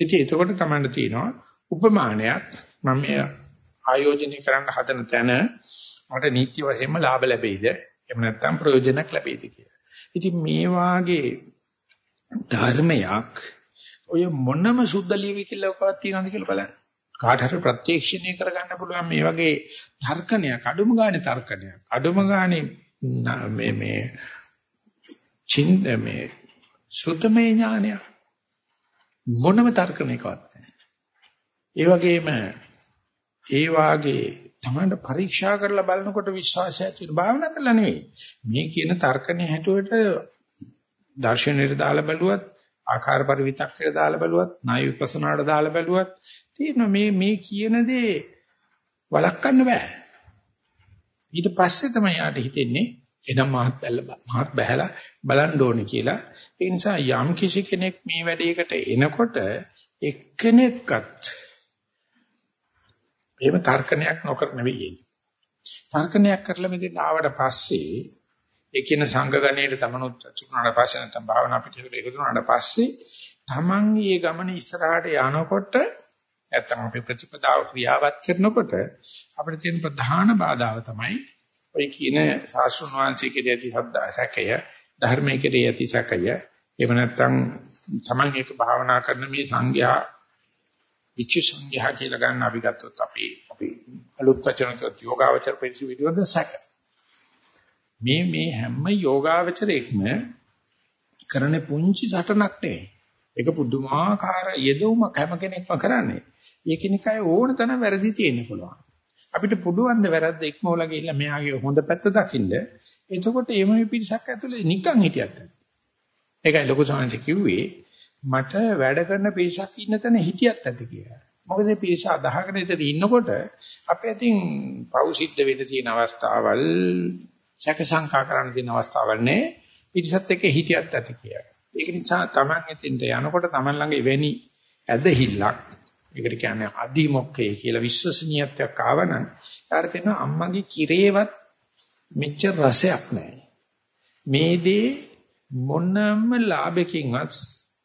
S1: ඉතින් එතකොට තමයි තියෙනවා උපමානයක් මම මේ ආයෝජනය කරන්න හදන තැන මට නීති වශයෙන්ම ලාභ ලැබෙයිද? එහෙම නැත්නම් ප්‍රයෝජනක් ලැබෙයිද කියලා. ඉතින් මේ වාගේ ධර්මයක් ඔය මොනම සුද්ධ ලියවි කියලාකවත් තියනවද කියලා බලන්න. කාට හරි ප්‍රත්‍යක්ෂණය කරගන්න පුළුවන් මේ වගේ තර්කණයක් අඩුම ගානේ තර්කණයක් අඩුම ගානේ මේ මේ චින්ත මේ සුතමේ ඥානය මොනම තර්කණයකවත් නැහැ. ඒ වගේම ඒ වාගේ තමන්ට පරීක්ෂා කරලා බලනකොට විශ්වාසය ඇති වෙන භාවනා කරලා නෙවෙයි. මේ කියන තර්කණේ හැටුවට දර්ශනයට දාලා බැලුවත් ආකාර පරිවිතක්කයට දාලා බැලුවත් ණය විපස්සනාට දාලා බැලුවත් තියෙන මේ මේ කියන දේ වළක්වන්න බෑ. ඊට පස්සේ තමයි යාට හිතෙන්නේ එනම් මහත් බැල මහත් බහැලා බලන්න ඕනේ කියලා. ඒ නිසා යම් කිසි කෙනෙක් මේ වැඩේකට එනකොට එක්කෙනෙක්වත් එහෙම තර්කණයක් නොකර නෙවෙයි එන්නේ. තර්කණයක් කරලා මෙතන ආවට පස්සේ ඒ කියන සංඝ ගණයට තමනුත් චුකුණාට පස්සේ නැත්නම් භාවනා පිටේකට එකතු වුණාට පස්සේ තමන් ඊයේ ගමන ඉස්සරහට යනකොට නැත්නම් අපි ප්‍රතිපදාව ක්‍රියාවත් කරනකොට අපිට තියෙන ප්‍රධාන බාධාව තමයි ඔය කියන සාස්ෘණ වංශයේ කෙරෙහි ඇති සද්දා සැකය ධර්මයේ කෙරෙහි ඇති සැකය. එහෙම නැත්නම් Taman එක භාවනා කරන මේ සංඝයා විචු සංඝයා කියලා ගන්න අපි ගත්තොත් අපි අපි අලුත් වචනක යෝගාවචර පිළිසි විදිහට සැක. මේ මේ හැම යෝගාවචරයක්ම කරන පුංචි සටනක් නෙවෙයි. ඒක පුදුමාකාර යෙදවුමක් හැම කෙනෙක්ම කරන්නේ. ඒකිනකයි ඕන තරම් වැරදි තියෙන්න පුළුවන්. අපිට පුළුවන් ද වැරද්ද ඉක්මවලා ගිහිල්ලා මෙයාගේ හොඳ පැත්ත දකින්න. එතකොට එමෙ පිරිසක් ඇතුලේ නිකන් හිටියත්. ඒකයි ලොකු සාංශ කිව්වේ මට වැඩ කරන පිරිසක් ඉන්න තැන හිටියත් ඇති කියලා. මොකද මේ පිරිස අදහගෙන ඉතින් ඉන්නකොට අපේ අතින් පෞසිද්ධ වෙන්න තියෙන අවස්ථාවල් සැක සංකා කරන්න තියෙන අවස්ථාවල් නේ පිරිසත් එක්ක හිටියත් ඇති කියලා. ඒක නිසා Taman එතෙන්ට යනකොට Taman ළඟ එවැනි ඇදහිල්ලක් ඒකට කියන්නේ අදිමොක්කේ කියලා විශ්වසනීයත්වයක් ආවනම් ඊට තියෙනවා අම්මගේ කිරේවත් මෙච්චර රසයක් නැහැ. මේ දේ මොනම ලාභකින්වත්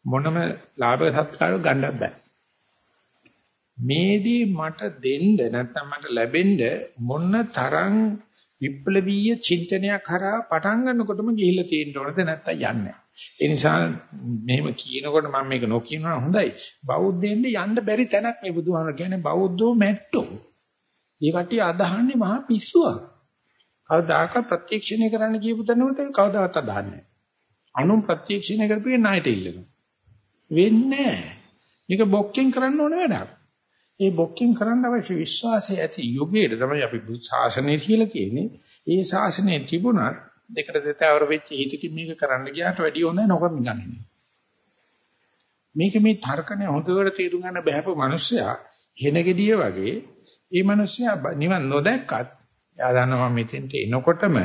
S1: මොනම ලාභ සත්කාර ගන්නත් බෑ. මේ දේ මට දෙන්න නැත්නම් මට ලැබෙන්න මොන තරම් විප්ලවීය චින්තනයක් කරා පටන් ගන්නකොටම ගිහිල්ලා තියෙන්න ඕනද නැත්නම් යන්නේ ඒ නිසා මෙහෙම කියනකොට මම මේක නොකියනවා හොඳයි. බෞද්ධයෙන්ද යන්න බැරි තැනක් මේ බුදුහාමර කියන්නේ බෞද්ධෝ මැට්ටෝ. මේ කට්ටිය අදහන්නේ මහා පිස්සුවක්. කවදාක ප්‍රත්‍යක්ෂණය කරන්න කියපු තැනකට කවදාවත් අදහන්නේ නැහැ. අනුන් ප්‍රත්‍යක්ෂණය කරපියේ ණයට ඉල්ලනවා. වෙන්නේ නැහැ. මේක බොක්කෙන් කරන්න ඕන වැඩක්. ඒ බොක්කින් කරන්න අවශ්‍ය විශ්වාසය ඇති යුගයේ තමයි අපි ශාසනය කියලා තියෙන්නේ. ඒ ශාසනය තිබුණත් දෙකට දෙතවර වෙච්ච හිතකින් මේක කරන්න ගියාට වැඩිය හොඳ නොකරන ගන්නේ. මේක මේ තර්කනේ හොඳට තේරුම් ගන්න බැහැපු මිනිස්සයා හෙන gediya වගේ ඒ මිනිස්සයා නිවන් නොදැක්කත් එයා දන්නවා මෙතෙන්ට එනකොටම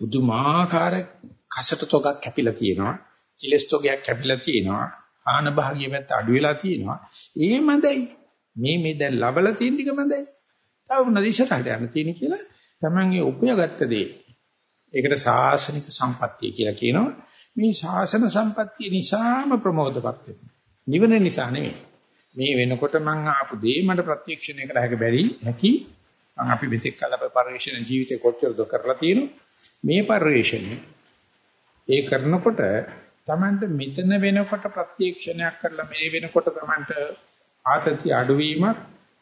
S1: බුදුමාකාර කසට තොගක් කැපිලා තියෙනවා. කිලස් තොගයක් කැපිලා තියෙනවා. ආන භාගිය පැත්ත අඩු වෙලා තියෙනවා. ඒ මැදයි. මේ මේ දැන් ලබලා තියෙන ටික මැදයි. තව නදීශතට යන්න තියෙන කියලා තමන්ගේ උපයගත්ත දේ. ඒකට සාසනික සම්පත්තිය කියලා කියනවා. මේ ශාසන සම්පත්තිය නිසාම ප්‍රමෝදපත් වෙනවා. නිවන නිසා නෙමෙයි. මේ වෙනකොට මං ආපු දේ මට ප්‍රත්‍යක්ෂණය කර හැක බැරි හැකි මං අපි මෙතෙක් කල පරිශ්‍රණ ජීවිතේ කොච්චරද කරලා තියෙනවා මේ පරිශ්‍රණය ඒ කරනකොට Tamanට මෙතන වෙනකොට ප්‍රත්‍යක්ෂණයක් කරලා මේ වෙනකොට Tamanට ආතති අඩුවීමක්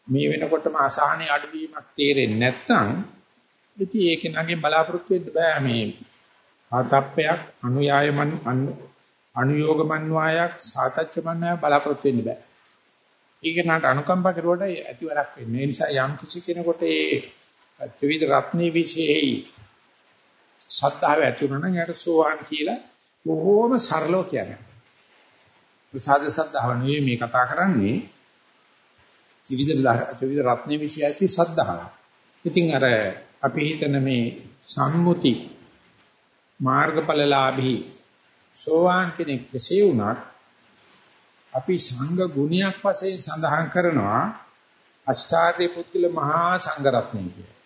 S1: මේ වෙනකොටම අසහනෙ අඩුවීමක් තේරෙන්නේ නැත්නම් ඉතින් ඒක නගේ බලාපොරොත්තු වෙන්න බෑ මේ ආතප්පයක් අනුයායමන් අනුയോഗමන්වායක් සාතච්චමන්වාය බලාපොරොත්තු වෙන්න බෑ. ඒක නට අනුකම්පා කරුවට ඇති වැඩක් වෙන්නේ. ඒ නිසා යම් කිසි කෙනෙකුට ඒ ත්‍රිවිධ රත්නේ විශේෂයි සත්‍තාව ඇති වුණා නම් යාට සෝවාන් කියලා බොහෝම සරලව කියන්නේ. ප්‍රසාද සද්ධාව නෙවෙයි මේ කතා කරන්නේ. ත්‍රිවිධ ත්‍රිවිධ රත්නේ විශේෂයි සද්ධාව. ඉතින් අර අපි හිතන මේ සම්මුති මාර්ගඵලලාභී සෝවාන් කෙනෙක් කෙසේ වුණත් අපි සංඝ ගුණයක් වශයෙන් සඳහන් කරනවා අෂ්ටාර්ය පුද්ගල මහා සංඝරත්නය කියලා.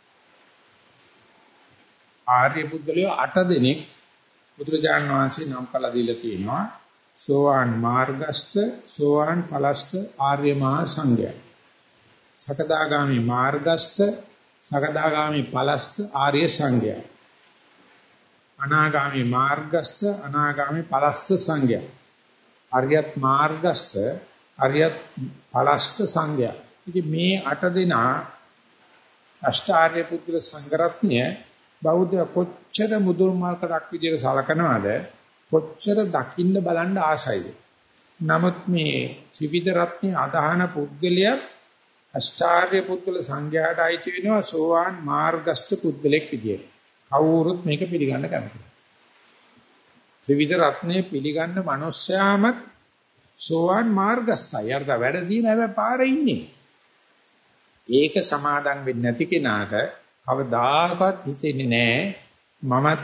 S1: ආර්ය පුද්ගලයෝ 8 දෙනෙක් බුදුරජාණන් වහන්සේ නම් කළා දීලා තියෙනවා. සෝවාන් මාර්ගස්ත, සෝවාන් ඵලස්ත ආර්ය මහා සංඝය. සකදාගාමි මාර්ගස්ත, සකදාගාමි ඵලස්ත ආර්ය සංඝය. අනාගාමි මාර්ගස්ත, අනාගාමි ඵලස්ත සංඝය. අරියත් මාර්ගස්ත, අරියත් ඵලස්ත සංඝය. ඉතින් මේ අට දෙනා අෂ්ටාර්ය පුද්ගල සංඝරත්නය බෞද්ධ කොච්චර මුදුල් මාර්කටක් විදියට සලකනවාද කොච්චර දකින්න බලන්න ආසයිද නමුත් මේ ත්‍රිවිධ රත්නේ අදහන පුද්ගලයා අෂ්ටාර්ය පුද්ගල සංඝයාට අයිති වෙනවා සෝවාන් මාර්ගස්ත පුද්ගලෙක් විදියට. කවුරුත් මේක පිළිගන්න කැමතියි ත්‍රිවිධ රත්නේ පිළිගන්න මිනිස්යාම සෝවාන් මාර්ගස්තයි අර්ථ වැඩ දින හැබැයි පාරේ ඉන්නේ. ඒක සමාදම් වෙන්නේ නැති කෙනාට කවදාකවත් හිතෙන්නේ නැහැ මමත්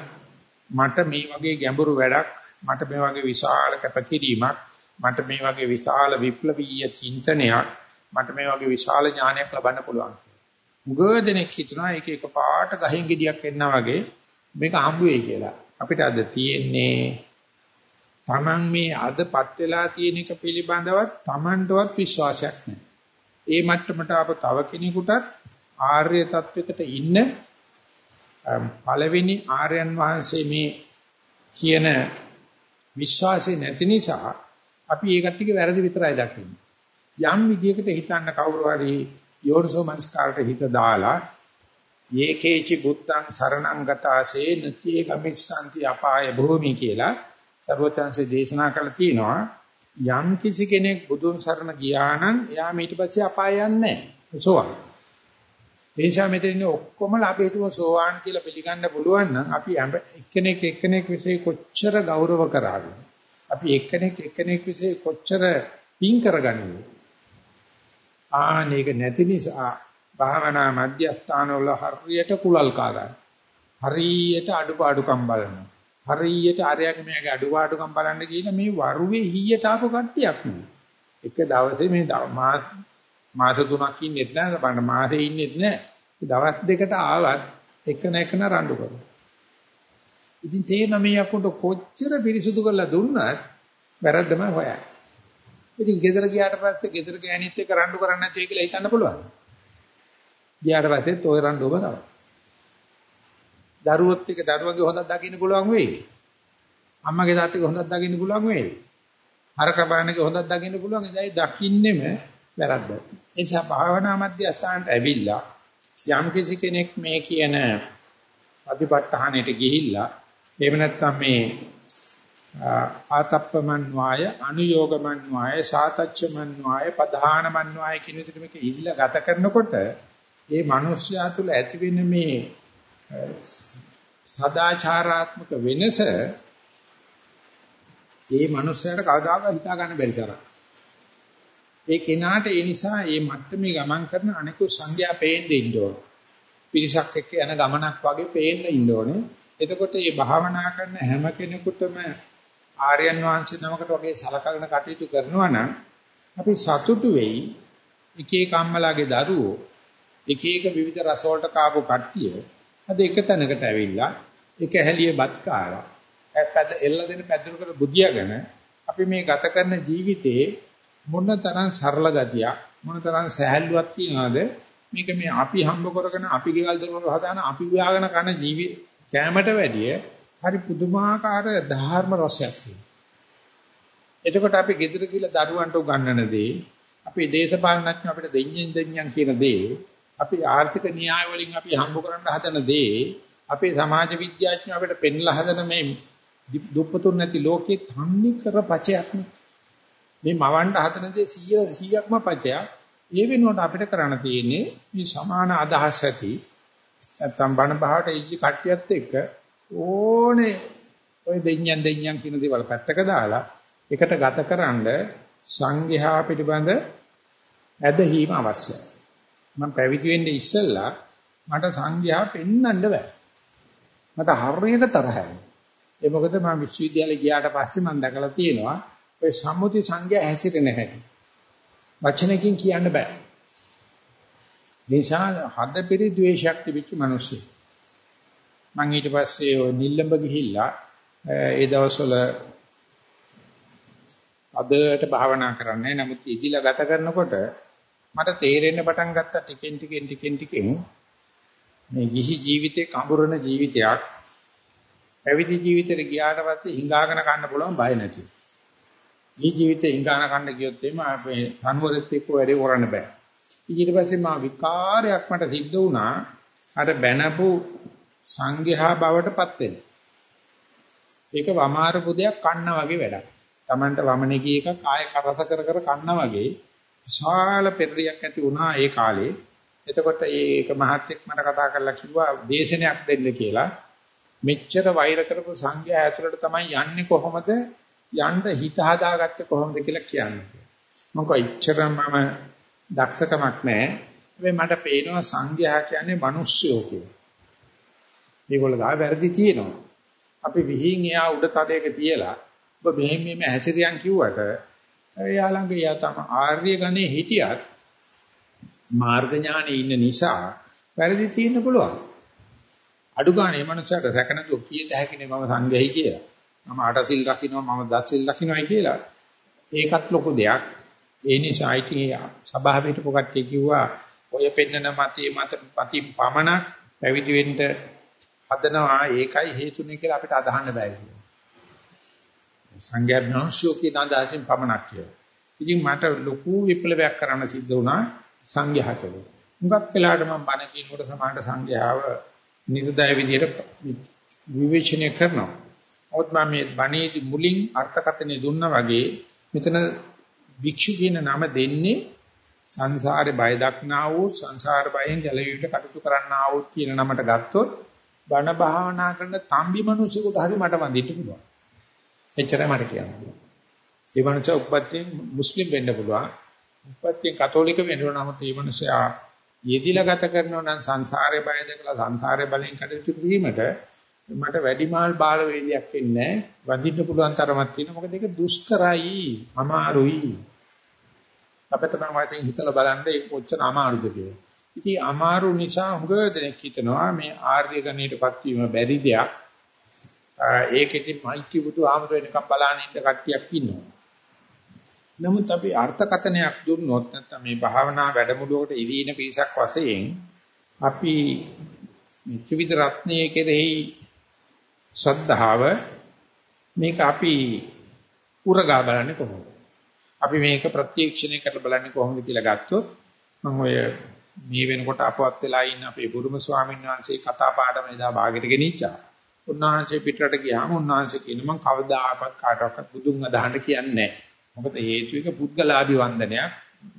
S1: මට මේ වගේ ගැඹුරු වැඩක් මට මේ වගේ විශාල කැපකිරීමක් මට මේ වගේ විශාල විප්ලවීය චින්තනයක් මට මේ වගේ විශාල ඥානයක් ලබන්න පුළුවන්. මුගදෙනෙක් හිතනවා ඒක එක පාට ගහින් ගෙඩියක් එන්නා වගේ මේක හම්බ වෙයි කියලා. අපිට අද තියෙන්නේ Taman මේ අදපත් වෙලා තියෙන එක පිළිබඳවත් Tamanටවත් විශ්වාසයක් නැහැ. ඒ මට්ටමට ආප තව කෙනෙකුටත් ආර්ය තත්වයකට ඉන්න පළවෙනි ආර්යයන් වහන්සේ මේ කියන විශ්වාසය නැති නිසා අපි ඒ කට්ටියක වැරදි විතරයි දකින්නේ. යම් විදියකට හිතන්න කවුරු හරි යෝනිසෝ මනස්කාරට හිත දාලා යේකේචි බුත්තං සරණං ගතාසේ නතිය ගමිස්සanti අපාය භූමි කියලා සර්වචන්සේ දේශනා කළා තියෙනවා යම් කිසි කෙනෙක් බුදුන් සරණ ගියා නම් එයා ඊට පස්සේ අපාය යන්නේ නැහැ. සෝවාන්. ඒ නිසා මෙතන ඉන්නේ ඔක්කොම අපි හිතමු සෝවාන් කියලා පිළිගන්න පුළුවන් නම් අපි එක්කෙනෙක් එක්කෙනෙක් વિશે කොච්චර ගෞරව කරාද අපි එක්කෙනෙක් එක්කෙනෙක් વિશે කොච්චර පින් කරගන්නද ආනේක නැති නිසා භාවනා මධ්‍යස්ථාන වල හරියට කුලල් කාගන්න හරියට අඩුපාඩුකම් බලනවා. හරියට අරයාගේ මෙයාගේ අඩුපාඩුකම් බලන්න කියන මේ වරුවේ හීයට ආපු කට්ටියක් නෙවෙයි. එක දවසේ මේ මාස තුනක් ඉන්නෙත් නෑ බලන්න මාසේ ඉන්නෙත් නෑ දවස් දෙකට ආවත් එක නැකන රණ්ඩු කරනවා. ඉතින් තේන මේ අකුඩ කොච්චර පිරිසුදු කරලා දුන්නත් වැරද්දම හොයයි ඉතින් ගෙදර ගියාට පස්සේ ගෙදර ගෑණිත් එක්ක රණ්ඩු කරන්න නැtei කියලා හිතන්න පුළුවන්. ගියාට පස්සෙත් ওই රණ්ඩුවම තමයි දරුවොත් එක්ක දරුවගේ හොඳක් දකින්න පුළුවන් වෙයි. අම්මගේ තාත්තගේ හොඳක් දකින්න පුළුවන් වෙයි. හරක බානගේ හොඳක් දකින්න පුළුවන්. ඒයි දකින්නෙම වැරද්ද. ඒ නිසා භාවනා මධ්‍යස්ථානට ඇවිල්ලා යම් කිසි කෙනෙක් මේ කියන ප්‍රතිපත්තහණයට ගිහිල්ලා එහෙම නැත්නම් මේ ආතප්පමන්්වාය අනුയോഗමන්්වාය සාතච්චමන්්වාය පධානමන්්වාය කියන විදිහට මේක ඉල්ල ගත කරනකොට ඒ මිනිස්යා තුළ ඇතිවෙන මේ සදාචාරාත්මක වෙනස ඒ මිනිස්යාට කවදාවත් හිතා ගන්න බැරි තරම්. ඒ කෙනාට ඒ නිසා මේ මට්ටමේ ගමන් කරන අනිකුත් සංඥා පේන්න ඉන්න ඕන. පිරිසක් එක්ක යන ගමනක් වගේ පේන්න ඉන්න ඕනේ. එතකොට මේ භාවනා කරන හැම කෙනෙකුටම ආර්යයන් වහන්සේ නමකට වගේ සලකගෙන කටයුතු කරනවා නම් අපි සතුටු වෙයි. එක එක අම්මලාගේ දරුවෝ එක එක විවිධ රස වලට කාපු කට්ටිය අද එක තැනකට ඇවිල්ලා එක හැලිය බත් කාලා පැද්ද එල්ල දෙන පැදුරු කර බුදියාගෙන අපි මේ ගත කරන ජීවිතේ මොන තරම් සරල ගතියක් මොන තරම් සහැල්ලුවක් තියනවද? මේක මේ අපි හම්බ කරගෙන අපි ගෙවල් දරවල හදාන අපි උයාගෙන කරන ජීවිත කැමට වැඩිය හරි පුදුමාකාර ධර්ම රසයක් තියෙනවා. එතකොට අපි ගෙදර කියලා දරුවන්ට උගන්වන දේ, අපේ දේශපාලනඥයෝ අපිට දෙඤ්ඤෙන් දෙඤ්ඤන් කියන දේ, අපි ආර්ථික න්‍යාය වලින් අපි හම්බ කරන්න හදන දේ, අපේ සමාජ විද්‍යාඥයෝ අපිට පෙන්ලා හදන මේ දුප්පතුන් නැති ලෝකේ තන්නේ කර පචයක් මේ මවන්න හදන දේ 100 100ක්ම පචයක්. ඒ වෙනුවට අපිට කරන්න තියෙන්නේ මේ සමාන අදහස් ඇති නැත්තම් බණ පහට ඉජි කට්ටියත් එක්ක ඕනේ ඔය දෙඤ්ඤන් දෙඤ්ඤන් කියන දේවල් පැත්තක දාලා එකට ගතකරනද සංඝයා පිටිබඳ ඇදහිීම අවශ්‍යයි. මම පැවිදි වෙන්න ඉස්සෙල්ලා මට සංඝයා පෙන්වන්න බෑ. මට හරියට තරහයි. ඒ මොකද මම විශ්වවිද්‍යාලේ ගියාට පස්සේ මම දැකලා තියෙනවා ඔය සම්මුති සංඝයා හැසිරෙන්නේ නැහැ. වචනකින් කියන්න බෑ. නිසා හද පිරි ද්වේෂයක් තිබිච්ච මිනිස්සු. මම ඊට පස්සේ ඔය නිල්ලඹ ගිහිල්ලා ඒ දවස්වල අදට භාවනා කරන්නේ නමුත් ඉදිලා ගත කරනකොට මට තේරෙන්න පටන් ගත්තා ටිකෙන් ටිකෙන් ටිකෙන් ටිකෙන් මේ ගිහි ජීවිතේ කඹරන ජීවිතයක් පැවිදි ජීවිතේට ගියාට පස්සේ හිඟාගෙන කන්න පුළුවන් බය නැති. මේ ජීවිතේ හිඟාන කන්න ගියොත් එimhe අපේ සනුවරෙත් එක්ක වැඩේ කරන්න බෑ. ඊට පස්සේ මා විකාරයක් මට සිද්ධ වුණා අර බැනපු සංඝයා බවටපත් වෙන. ඒක වමාරපු දෙයක් කන්න වගේ වැඩක්. Tamanට වමනේ ගිය එකක් ආය කරස කර කර කන්න වගේ විශාල පෙරලියක් ඇති වුණා ඒ කාලේ. එතකොට ඒක මහත්ෙක් මට කතා කරලා කිව්වා දේශනයක් දෙන්න කියලා. මෙච්චර වෛර කරපු සංඝයා ඇතුළට තමයි යන්නේ කොහොමද? යන්න හිත හදාගත්තේ කොහොමද කියලා කියන්නේ. මම කො ඉච්චරම මම දක්ෂකමක් නැහැ. හැබැයි මට පේනවා සංඝයා කියන්නේ මිනිස්සුયો කියලා. මේගොල්ලෝ ගා වැරදි තියෙනවා. අපි විහිං එයා උඩ තදයක තියලා ඔබ මෙහෙම මෙහෙම හැසිරියන් කිව්වට එයා ළඟ එයා තම ආර්ය ගණේ හිටියත් මාර්ග ඥානෙ ඉන්න නිසා වැරදි තියෙන්න පුළුවන්. අඩු ගානේ මනුස්සයට රැකනතු කීයද හැකිනේ මම සංඝයි කියලා. මම අටසිල් රකින්නවා මම දසසිල් රකින්නයි කියලා. ඒකත් ලොකු දෙයක්. ඒ නිසා ඉතින් සභාවට පොකට්ටිය කිව්වා ඔය පෙන්නන මතේ මත පති පමණක් පැවිදි වෙන්න හදනවා ඒකයි හේතුනේ කියලා අපිට අදහන්න බෑ කියලා. සංඝයා බ්‍රහ්මශෝ කියන අදහසින් පමණක් කියලා. ඉතින් මට ලොකු විප්ලවයක් කරන්න සිද්ධ වුණා සංඝයා කෙරේ. හුඟක් වෙලාවට මම බණ කියනකොට සමානට සංඝයාව නිර්දය විදියට විවේචනය කරනවා. මොකද මම මේ බණේදී මුලින් අර්ථකථනය දුන්නා වගේ මෙතන භික්ෂු කියන නම දෙන්නේ සංසාරේ බය දක්නා වූ සංසාර බයෙන් ගැලවීමට කටයුතු කරන්නා වූ කියන නමට ගත්තොත් බණ භාවනා කරන තම්බි මිනිසෙකුට හරි මට වඳින්න පුළුවන්. එච්චරයි මට කියන්න පුළුවන්. ඒ මනුස්සයා උපත්යෙන් මුස්ලිම් වෙන්න පුළුවන්. උපත්යෙන් කතෝලික වෙන්න පුළුවන්. නමුත් මේ මනුස්සයා යෙදිලා ගත කරනවා නම් සංසාරේ බය දැකලා සංසාරේ බලෙන් කටයුතු කිරීමට මට වැඩිමාල් බාල වේදියක් වෙන්නේ වඳින්න පුළුවන් තරමක් තියෙනවා. මොකද ඒක දුෂ්කරයි, අමාරුයි. අපිට තමයි වශයෙන් හිතලා බලන්න ඒක කොච්චර අමාරුද කියලා. ඉතින් අමාරු නිසා හුඟ දෙනෙක් හිතනවා මේ ආර්ය ගණයටපත් වීම බැරි දෙයක්. ඒකෙදි මයිටි බුදු ආමර වෙනකම් බලන්න ඉන්න කට්ටියක් ඉන්නවා. නමුත් අපි අර්ථකතනයක් දුන්නොත් නැත්නම් මේ භාවනා වැඩමුළුවකට ඉදීන පිරිසක් වශයෙන් අපි මේ ත්‍රිවිධ රත්නයේ කෙරෙහි ශ්‍රද්ධාව මේක අපි උරගා බලන්නේ කොහොමද? අපි මේක ප්‍රත්‍යක්ෂණය කරලා බලන්නේ කොහොමද කියලා ගත්තොත් මම ඔය මේ වෙනකොට අපවත් වෙලා ඉන්න අපේ බුදුම ස්වාමීන් වහන්සේ කතා පාඩම එදා භාගයට ගෙනිච්චා. උන්වහන්සේ පිටරට ගියාම උන්වහන්සේ කියන මම කවදාකවත් කාටවත් බුදුන් අදහන්න කියන්නේ නැහැ. මොකද හේතු එක පුද්ගලාභි වන්දනයක්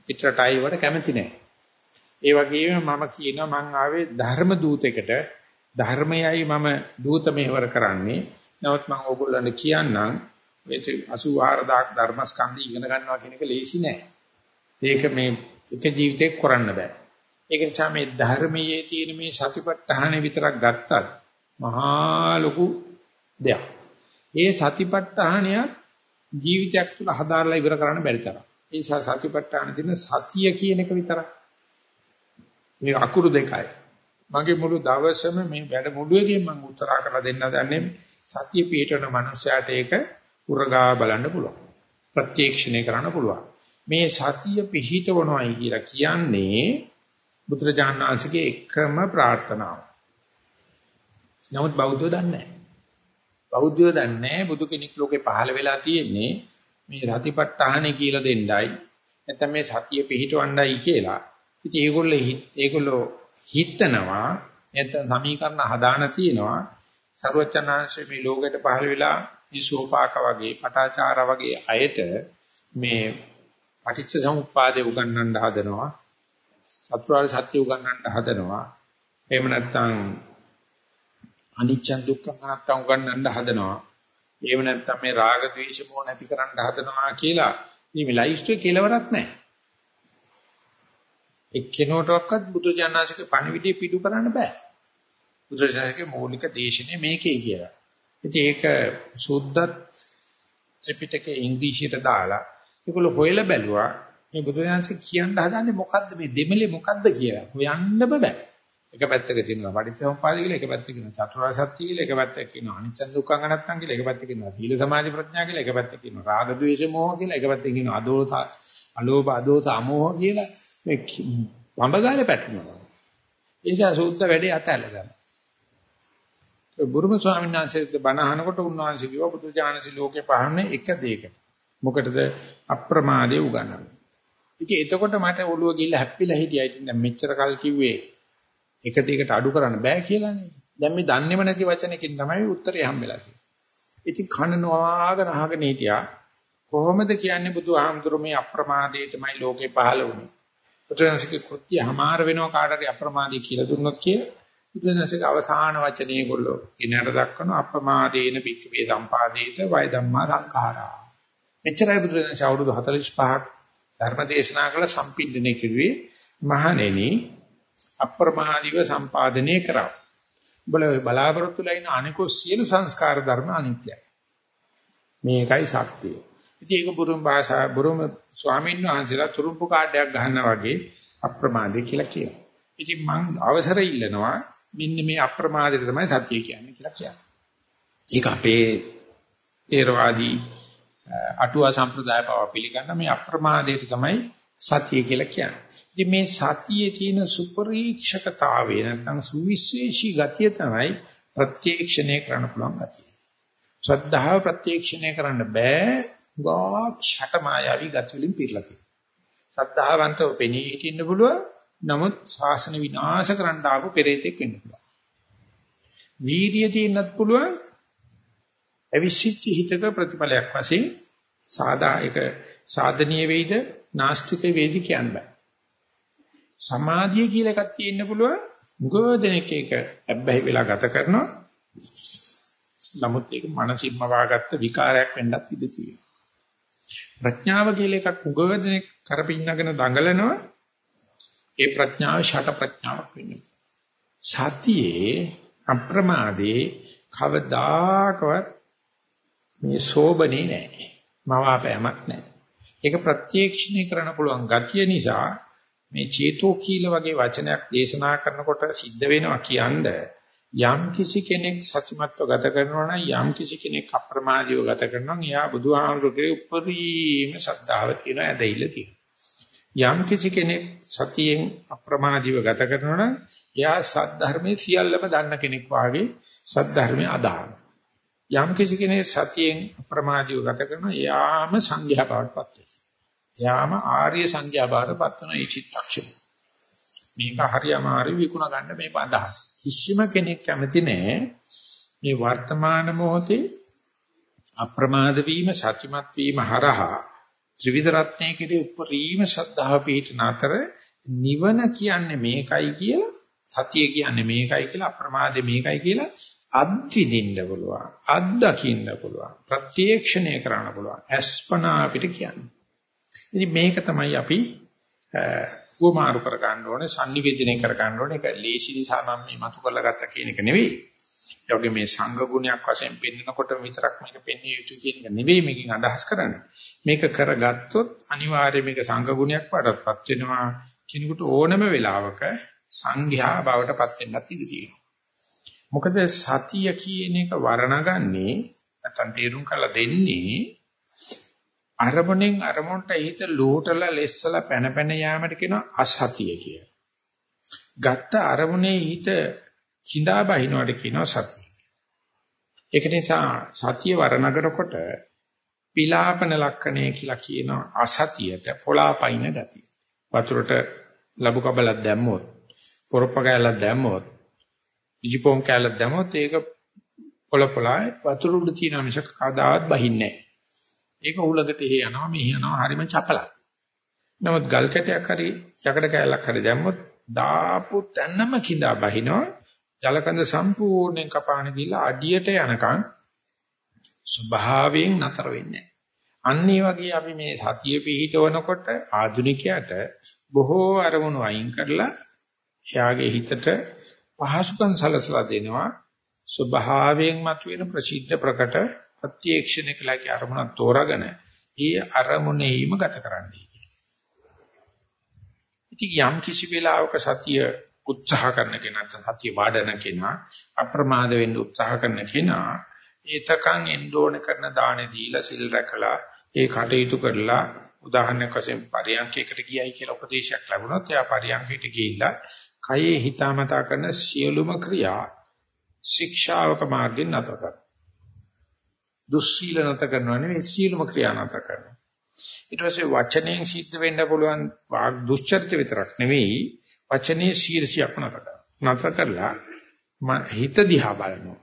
S1: පිටරටයි වල කැමති නැහැ. ඒ වගේම මම කියනවා මං ආවේ ධර්ම දූතෙකට ධර්මයයි මම දූත මෙහෙවර කරන්නේ. නමුත් මම ඕගොල්ලන්ට කියන්නම් මේ 84000 ධර්මස්කන්ධය ඉගෙන ගන්නවා කියන එක ලේසි නෑ. ඒක මේ එක ජීවිතයක් කරන්න බෑ. ඒක නිසා මේ ධර්මයේ තියෙන මේ සතිපට්ඨාන විතරක් ගත්තත් මහා ලොකු දෙයක්. ඒ සතිපට්ඨානය ජීවිතයක් තුළ හදාarලා ඉවර කරන්න බැරි තරම්. ඒ නිසා සතිපට්ඨාන තියෙන සතිය කියන එක විතරක්. මේ අකුරු දෙකයි. මගේ මුළු දවසම මේ වැඩ මුළුවේකින් මම උත්තරා කරලා දෙන්න දන්නේ සතිය පිටවන මනුස්සයාට ඒක උරගා බලන්න පුළුවන්. ප්‍රත්‍යක්ෂණය කරන්න පුළුවන්. මේ සතිය පිහිටවනවායි කියලා කියන්නේ බුදුරජාණන් වහන්සේගේ එකම ප්‍රාර්ථනාව. නමුත් බෞද්ධයෝ දන්නේ නැහැ. බෞද්ධයෝ දන්නේ බුදු කෙනෙක් ලෝකේ පහළ වෙලා තියෙන්නේ මේ රතිපට්ඨානෙ කියලා දෙන්නයි නැත්නම් මේ සතිය පිහිටවන්නයි කියලා. ඉතින් ඒගොල්ලෝ ඒගොල්ලෝ හිතනවා නැත්නම් සමීකරණ හදාන තියෙනවා සරුවචනාංශයේ මේ ලෝකෙට පහළ වෙලා විසෝපාක වගේ පටාචාර වගේ අයට මේ පටිච්ච සමුප්පාදේ උගන්වන්න හදනවා චතුරාර්ය සත්‍ය උගන්වන්න හදනවා. එහෙම නැත්නම් අනිච්ච දුක්ඛ අනාත්ම උගන්වන්න හදනවා. එහෙම නැත්නම් මේ රාග ద్వේෂ මොහ නැති කරන්න හදනවා කියලා ඉතින් මේ ලයිෆ් එකේ කෙලවරක් නැහැ. එක්කිනෝටවත් බුදු ජානනාථගේ පණිවිඩය පිටු කරන්න බෑ. බුදු ජානනාථගේ මූලික දේශනේ මේකේ කියලා. ඉතින් ඒක සුද්ධත් ත්‍රිපිටකයේ ඉංග්‍රීසියට දාලා ඒගොල්ලෝ හොයලා බැලුවා මේ බුදුජානනාංශ කියන්න හදන්නේ මොකද්ද මේ දෙමලේ මොකද්ද කියලා. හොයන්න බෑ. එක පැත්තක තියෙනවා පටිච්චසමුප්පාද කියලා එක පැත්තක කියනවා චතුරාර්ය සත්‍ය කියලා එක පැත්තක කියනවා අනිච්ච දුක්ඛ අනත්තම් කියලා එක පැත්තක කියනවා සීල සමාධි ප්‍රඥා කියලා එක පැත්තක කියනවා රාග ద్వේෂ මෝහ කියලා එක පැත්තක කියනවා අදෝස අලෝභ අදෝස අමෝහ කියලා මේ වඹගාලේ පැටලෙනවා. ඒ නිසා සූත්‍ර වැඩේ අතහැරලා දානවා. ඒ බුරුම ස්වාමීන් වහන්සේත් බණ අහනකොට උන්වහන්සේ කිව්වා බුදු ඥානසි ලෝකේ පහන්නේ එක දෙයකට. මොකටද අප්‍රමාදේ උගන්වන්නේ. ඉතින් එතකොට මට ඔළුව ගිල්ල හැප්පිලා හිටියා. ඉතින් දැන් මෙච්චර කල් කිව්වේ එක දෙයකට අඩු කරන්න බෑ කියලානේ. දැන් මේ දන්නේම නැති වචනකින් තමයි උත්තරේ හම්බෙලා තියෙන්නේ. ඉතින් කනනවාගෙන අහගෙන හිටියා. කොහොමද කියන්නේ බුදුහාමුදුරු මේ අප්‍රමාදයටමයි ලෝකේ පහළ වුනේ. බුදුරජාණන්සේගේ කෘත්‍ය හමාර වෙනවා කාටරි අප්‍රමාදී කියලා දුන්නොත් කිය බුදුරජාණන්සේගේ අවසාන වචනේ ඒගොල්ලෝ ඉනහට දක්වන අප්‍රමාදේන පික්කේ සම්පාදේත වය ධම්මා සංඛාරා මෙච්චරයි බුදුරජාණන්සේ අවුරුදු 45ක් ධර්ම දේශනා කළ සම්පින්දනේ කිව්වේ මහණෙනි අප්‍රමාදීව සම්පාදනය කරා බල බලාපොරොත්තුලා ඉන්න අනිකෝ සියලු සංස්කාර ධර්ම අනිත්‍යයි මේකයි ශක්තිය ඉතින් ඒක බුරුම් භාෂා බුරුම් ස්වාමීන් වහන්සේලා තුරුම්පු කාඩයක් ගන්නවා වගේ අප්‍රමාදේ කියලා කියනවා. ඉතින් මම අවසර ඉල්ලනවා මෙන්න මේ අප්‍රමාදයට තමයි සත්‍ය කියන්නේ කියලා කියනවා. ඒක අපේ තේරවාදී අටුවා සම්ප්‍රදාය පව පිළිගන්න මේ අප්‍රමාදයට තමයි සත්‍ය කියලා කියන්නේ. ඉතින් මේ සතියේ තියෙන සුපරීක්ෂකතාවය නැත්නම් සුවිශේෂී ගතිය තමයි ප්‍රත්‍යක්ෂණය කරන්න පුළුවන් ගතිය. ශ්‍රද්ධාව ප්‍රත්‍යක්ෂණය කරන්න බෑ වාක් ෂට මායාවී ගති වලින් පිරලා තියෙනවා. ශ්‍රද්ධාවන්තව පෙනී හිටින්න පුළුවන්. නමුත් ශාසන විනාශ කරන්න ආපු පෙරේතෙක් වෙන්න පුළුවන්. වීර්යය තියෙන්නත් පුළුවන්. අවිසිච්ච හිතක ප්‍රතිඵලයක් වශයෙන් සාදා එක සාධනීය වෙයිද නාස්තික වේදි කියන්න බෑ. සමාධිය කියලා එකක් තියෙන්න පුළුවන්. ගොඩනෙක් එක අබ්බැහි වෙලා ගත කරනවා. නමුත් ඒක මනසින්ම වාගත්ත විකාරයක් වෙන්නත් ඉඩ තියෙනවා. ප්‍රඥාව කියලා එකක් උගවදනේ කරපින්නගෙන දඟලනවා ඒ ප්‍රඥාව ෂට ප්‍රඥාවක් වෙන්නේ සතියේ අප්‍රමාදේ කවදාකවත් මේ සෝබනේ නැහැ මවාපෑමක් නැහැ ඒක ප්‍රත්‍යක්ෂණය කරන්න පුළුවන් ගතිය නිසා මේ චේතෝ කීල වගේ වචනයක් දේශනා කරනකොට සිද්ධ වෙනවා කියන්නේ යම් කිසි කෙනෙක් සත්‍යමත්ව ගත කරනවා නම් යම් කිසි කෙනෙක් අප්‍රමාදීව ගත කරනවා නම් එයා බුදුහාමුදුරේ උපරිම ශ්‍රද්ධාව තියෙන ඇදහිල්ල තියෙනවා. යම් කිසි කෙනෙක් සතියෙන් අප්‍රමාදීව ගත කරනවා නම් එයා සද්ධර්මයේ සියල්ලම දන්න කෙනෙක් වාගේ සද්ධර්මයේ අදාන. යම් කිසි කෙනෙක් සතියෙන් අප්‍රමාදීව ගත කරනවා එයාම සංඝයා බවටපත් වෙනවා. එයාම ආර්ය සංඝයා බවටපත් වෙන ඒ චිත්තක්ෂණ. මේක හරි අමාරු විකුණ ගන්න මේ අදහස. කිසිම කෙනෙක් කැමති නෑ මේ වර්තමාන මොහොතේ අප්‍රමාද වීම සත්‍යමත් වීම හරහා ත්‍රිවිධ රත්නයේ කෙරේ උපරිම ශ්‍රද්ධාව පිහිටන අතර නිවන කියන්නේ මේකයි කියලා සතිය කියන්නේ මේකයි කියලා අප්‍රමාදේ මේකයි කියලා අත්විඳින්න පුළුවන් අත්දකින්න පුළුවන් ප්‍රත්‍යක්ෂණය කරන්න පුළුවන්. අස්පනා අපිට කියන්නේ. ඉතින් මේක තමයි අපි වමාරු කර ගන්න ඕනේ sannivedana කර ගන්න ඕනේ. ඒක ලේසි නිසා මම මේ මතු කරලා ගත්ත කියන එක නෙවෙයි. ඒ වගේ මේ සංඝ ගුණයක් වශයෙන් පෙන්නකොට විතරක් මේක පෙන්විය යුතු කියන එක නෙවෙයි මේකෙන් අදහස් කරන්නේ. මේක කරගත්තොත් අනිවාර්යයෙන් මේක සංඝ ගුණයක් වඩපත් වෙනවා. කිනුකට ඕනම වෙලාවක සංඝයා බවටපත් වෙන්නත් ඉඩ තියෙනවා. මොකද සතිය කියන එක වර්ණගන්නේ නැත්නම් තේරුම් කරලා දෙන්නේ අරමුණෙන් අරමුණට හිත ලෝටලා ලෙස්සලා පැන පැන යාමට කියනවා අසතිය කියලා. ගත්ත අරමුණේ හිත කිඳා බහිනවට කියනවා සතිය. ඒක නිසා සතිය වර්ණනකොට පිලාපන ලක්ෂණය කියලා කියනවා අසතියට පොළාපයින් ගතිය. වතුරට ලබු කබලක් දැම්මොත් පොරොප්ප කැලක් දැම්මොත් ඉජිපොන් කැලක් දැම්මොත් ඒක පොළ පොළා වතුර උඩ තියෙන මිසක කවදාවත් බහින්නේ නැහැ. ඒක උලකට එහෙ යනවා මෙහෙ යනවා හරිම චපලයි. නමුත් ගල් කැටයක් හරි යකඩ කැලක් හරි දැම්මොත් දාපු තැනම කිඳා බහිනවා. ජලකඳ සම්පූර්ණයෙන් කපාන ගිහලා අඩියට යනකම් ස්වභාවයෙන් නතර වෙන්නේ අන්න ඒ වගේ අපි මේ සතිය පිහිටවනකොට ආධුනිකයාට බොහෝ අරමුණු අයින් කරලා එයාගේ හිතට පහසුකම් සලසලා දෙනවා ස්වභාවයෙන් මතුවෙන ප්‍රසිද්ධ ප්‍රකට ප්‍රත්‍යක්ෂණය කළාගේ අරමුණක් තෝරාගෙන ඒ අරමුණේම ගත කරන්නයි. ඉතින් යම් කිසි වෙලාවක සතිය උත්සාහ කරන කෙනා සතිය වඩන කෙනා අප්‍රමාද වෙන්න උත්සාහ කරන කෙනා ඒතකන් එන්ඩෝන කරන දානේ දීලා සිල් රැකලා ඒ කටයුතු කරලා උදාහරණයක් වශයෙන් පරියන්කයකට ගියයි කියලා උපදේශයක් ලැබුණොත් එයා පරියන්කයට ගිහිල්ලා කයේ හිතාමතා කරන සියලුම ක්‍රියා ශික්ෂාවක මාර්ගෙන් නතර කරනවා. දුස්සීල නැත කරනවා නෙවෙයි සීලම ක්‍රියා නැත කරනවා. ඊට පස්සේ වචනයෙන් සිද්ධ වෙන්න පුළුවන් වාග් දුස්චරිත විතරක් නෙවෙයි වචනේ ශීර්ෂයක් නැත කරනවා. නැත කරලා හිත දිහා බලනවා.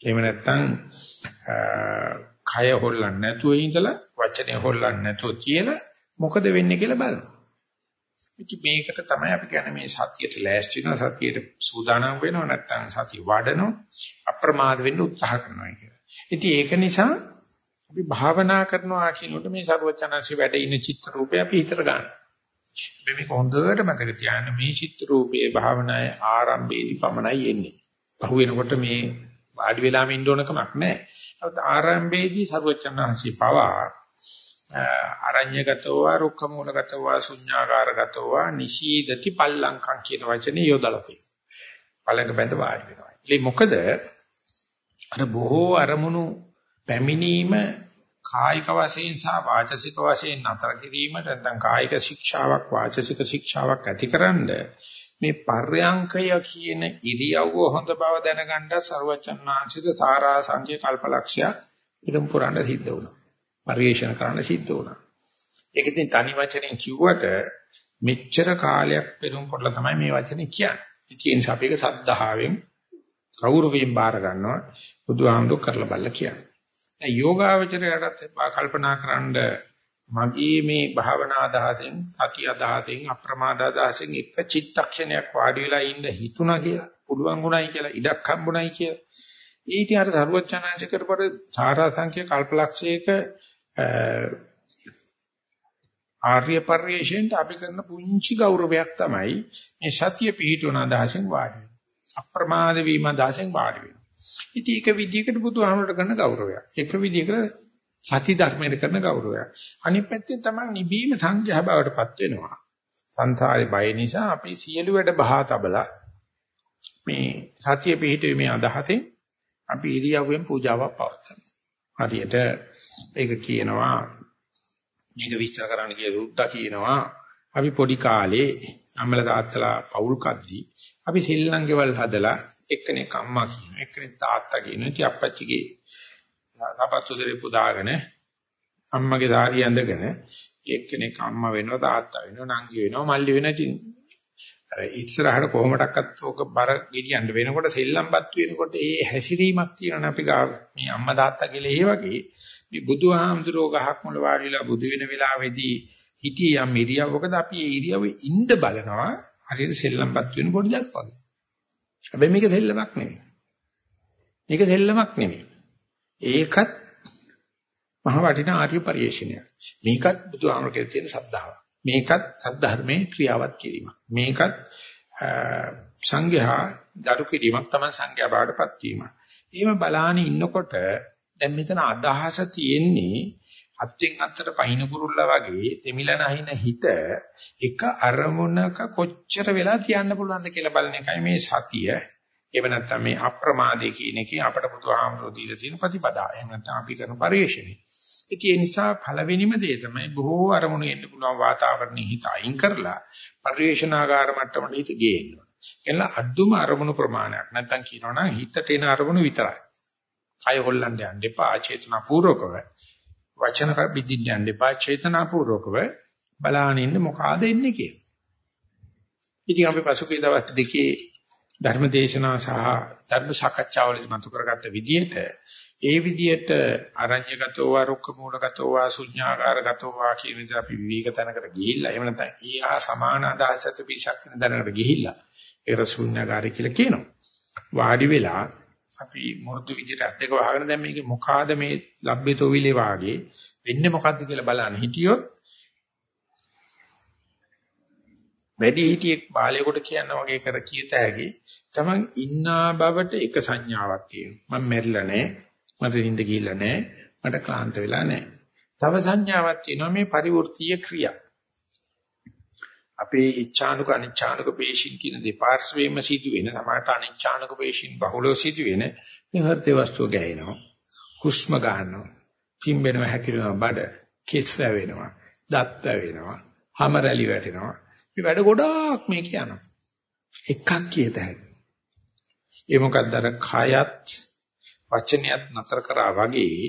S1: එහෙම නැත්නම් කය හොල්ලන්නේ නැතුව ඉඳලා වචනේ හොල්ලන්නේ නැතුව කියලා මොකද වෙන්නේ කියලා බලනවා. ඉතින් මේකට තමයි අපි කියන්නේ මේ සතියට ලෑස්ති වෙනවා සතියට සූදානම් වෙනවා නැත්නම් සතිය වඩනවා අප්‍රමාද වෙන්න උත්සාහ කරනවා කියලා. ඉතින් ඒක නිසා අපි භාවනා කරනවා කියනකොට මේ සරුවචනන්සේ වැඩ ඉන චිත්‍ර රූපය අපි හිතට ගන්න. අපි මේක හොඳට මතක තියාගන්න මේ චිත්‍ර රූපයේ භාවනාවේ ආරම්භයේදී පමණයි එන්නේ. පහු වෙනකොට මේ වාඩි වෙලාම ඉන්න ඕන කමක් නැහැ. නමුත් ආරම්භයේදී සරුවචනන්සේ පවා අරඤ්‍යගතව රුක්ඛ මූලගතව ශුඤ්ඤාකාරගතව නිශීදති පල්ලංකම් කියන වචනේ යොදලා තියෙනවා. පළඟ බඳ වාඩි වෙනවා. ඒ මොකද අර බොහෝ අරමුණු පැමිණීම කායික වශයෙන් සහ වාචසික වශයෙන් නතර කිරීමට නැත්නම් කායික ශික්ෂාවක් වාචසික ශික්ෂාවක් ඇතිකරනද මේ පර්යංකය කියන ඉරියව්ව හොඳ බව දැනගන්න ਸਰවචන්නාංශික සාරා සංඛ්‍ය කල්පලක්ෂයක් ඉදම් පුරාණ සිද්ධ වුණා. පරිේශන කරන්න සිද්ධ වුණා. ඒක ඉතින් තනි වචනෙන් කිව්වට මෙච්චර කාලයක් පෙරම් කරලා තමයි මේ වචනේ කියන්නේ. ඉතින් අපි ඒක සද්ධාවෙන් කෞරවයෙන් බාර ගන්නවා. බුදුහාමුදුර කරලා බලලා කියන්නේ. දැන් යෝගාවචරයටත් කල්පනා කරන්ඩ මගේ මේ භාවනා අදහසෙන්, සති අදහසෙන්, අප්‍රමාද අදහසෙන් එක චිත්තක්ෂණයක් වාඩි වෙලා ඉන්න හිතුණා කියලා, පුළුවන් වුණයි කියලා, ඉඩක් හම්බුණයි කියලා. ඊට අර සරුවචනාංශ කරපර සාරා සංඛ්‍ය කල්පලක්ෂයක ආර්ය පරිශ්‍රයෙන්ට අපි කරන පුංචි ගෞරවයක් තමයි මේ සතිය පිහිටුවන අදහසෙන් වාඩි වෙන. අප්‍රමාද වීම අදහසෙන් වාඩි වෙන. ඉතින් ඒක විදිහකට බුදුහාමරට කරන ගෞරවයක්. එක විදිහකට සති ධර්මයට කරන ගෞරවයක්. අනිත් පැත්තෙන් තමයි නිබීම සංඝයා බවටපත් වෙනවා. සංසාරේ බය නිසා අපි සියලු වැඩ බහා තබලා මේ සතිය පිහිටීමේ අදහසෙන් අපි ඉරියව්වෙන් පූජාවක් පවත්වනවා. හරියට ඒක කියනවා මේක විස්තර කරන්න කිය රුද්දා කියනවා අපි පොඩි කාලේ අම්මලා තාත්තලා පවුල් කද්දී අපි ශ්‍රීලංකේවල් හදලා එක්කෙනෙක් අම්මා කියනවා එක්කෙනෙක් තාත්තා කියනවා. ඉතින් අප්පච්චිගේ සපත්තු සරේ පුදාගෙන අම්මගේ ධාරිය ඇඳගෙන එක්කෙනෙක් අම්මා වෙනවා තාත්තා වෙනවා නංගි වෙනවා මල්ලි වෙනවා. ඉතින් අර ඉස්සරහට කොහොමඩක්වත් ඕක බර ගෙඩියන්න වෙනකොට සෙල්ලම්පත් වෙනකොට ඒ හැසිරීමක් තියෙනවනේ අපි ගාව මේ අම්මා තාත්තා කියලා ඒ වගේ මේ බුදුහාමුදුරෝ ගහක් මුල වාඩිලා බුදු වෙන වෙලාවේදී හිටිය යම් ඉරියව්වකද අපි ඒ ඉරියව්වේ ඉන්න බලනවා හරියට සෙල්ලම්පත් වෙන පොඩි දක් වගේ. හැබැයි මේක සෙල්ලමක් නෙමෙයි. මේක සෙල්ලමක් නෙමෙයි. ඒකත් මහ වටිනා ආර්ය පරිශ්‍රණයක්. මේකත් බුදුහාමරකේ තියෙන සද්ධාව. මේකත් සද්ධර්මයේ ක්‍රියාවත් කිරීමක්. මේකත් සංඝයා දරු කිරීමක් තමයි සංඝයා බාටපත් වීම. එහෙම බලාන ඉන්නකොට දැන් මෙතන අදහස තියෙන්නේ අත්ෙන් අත්තට පයින් කුරුල්ලා වගේ දෙමිලා නැහින හිත එක අරමුණක කොච්චර වෙලා තියන්න පුළුවන්ද කියලා බලන එකයි මේ සතිය. එහෙම නැත්නම් මේ අප්‍රමාදයේ කියන එකේ අපට බුදුහාමරෝ දීලා තියෙන ප්‍රතිපදාව. එහෙම නැත්නම් අපි කරන පරිශ්‍රණය. ඉතින් ඒ නිසා පළවෙනිම දේ තමයි බොහෝ අරමුණු එන්න පුළුවන් වාතාවරණෙ හිත අයින් කරලා පරිවේශනාගාර මට්ටමට හිත ගේන්න. එන්න අඩුම අරමුණු ප්‍රමාණයක්. නැත්නම් කියනවනම් හිතට එන අරමුණු විතරයි. කය හොල්ලන්න යන්න එපා චේතනාපූර්වකව. වචන බින්දින්න යන්න එපා චේතනාපූර්වකව බලාගෙන ඉන්න මොකಾದ එන්නේ කියලා. ඉතින් අපි පසුගිය දවස් දෙකේ ධර්මදේශනා සහ ධර්ම සාකච්ඡාවලදී මතු කරගත්ත විදිහට ඒ විදිහට අරඤ්‍යගතෝ වා රුක්ක මූලගතෝ වා ශුඤ්ඤාකාරගතෝ වා කියන විදිහට අපි විවේක තැනකට ගිහිල්ලා එහෙම නැත්නම් ඒ ආ සමාන අදහස් ඇති පිරිසක් වෙන දැනකට ගිහිල්ලා ඒකට ශුඤ්ඤාකාරය කියලා කියනවා. වාඩි වෙලා අපි මුරුදු විදිහට අත් දෙක වහගෙන දැන් මේක මොකාද මේ ලබ්බේතෝ විලේ වාගේ වෙන්නේ මොකද්ද කියලා බලන්න හිටියොත් වැඩි හිටියෙක් බාලයෙකුට කියන වගේ කර කීත හැකි තමන් ඉන්නා බවට එක සංඥාවක් තියෙනවා මම මැරිලා නැහැ මට නිින්ද ගිහිල්ලා නැහැ. මට ක්ලාන්ත වෙලා නැහැ. තව සංඥාවක් තියෙනවා මේ පරිවෘත්තීය ක්‍රියා. අපේ ඉච්ඡානුක අනිච්ඡානුක පේශින් කියන දෙපාර්ශ්වයෙන්ම සිදුවෙන සමහරට අනිච්ඡානුක පේශින් බහුලව සිදුවෙන මේ හෘද වස්තුව ගැහෙනවා. හුස්ම ගන්නවා. පිම්බෙනවා හැකිලෙනවා බඩ කෙස් වැවෙනවා. දත් වැවෙනවා. හැම රැලි වැටෙනවා. මේ වැඩ ගොඩාක් මේ කියනවා. එකක් කියත හැකියි. ඒ මොකක්ද අර කයත් වචනයත් නතර කරා වගේ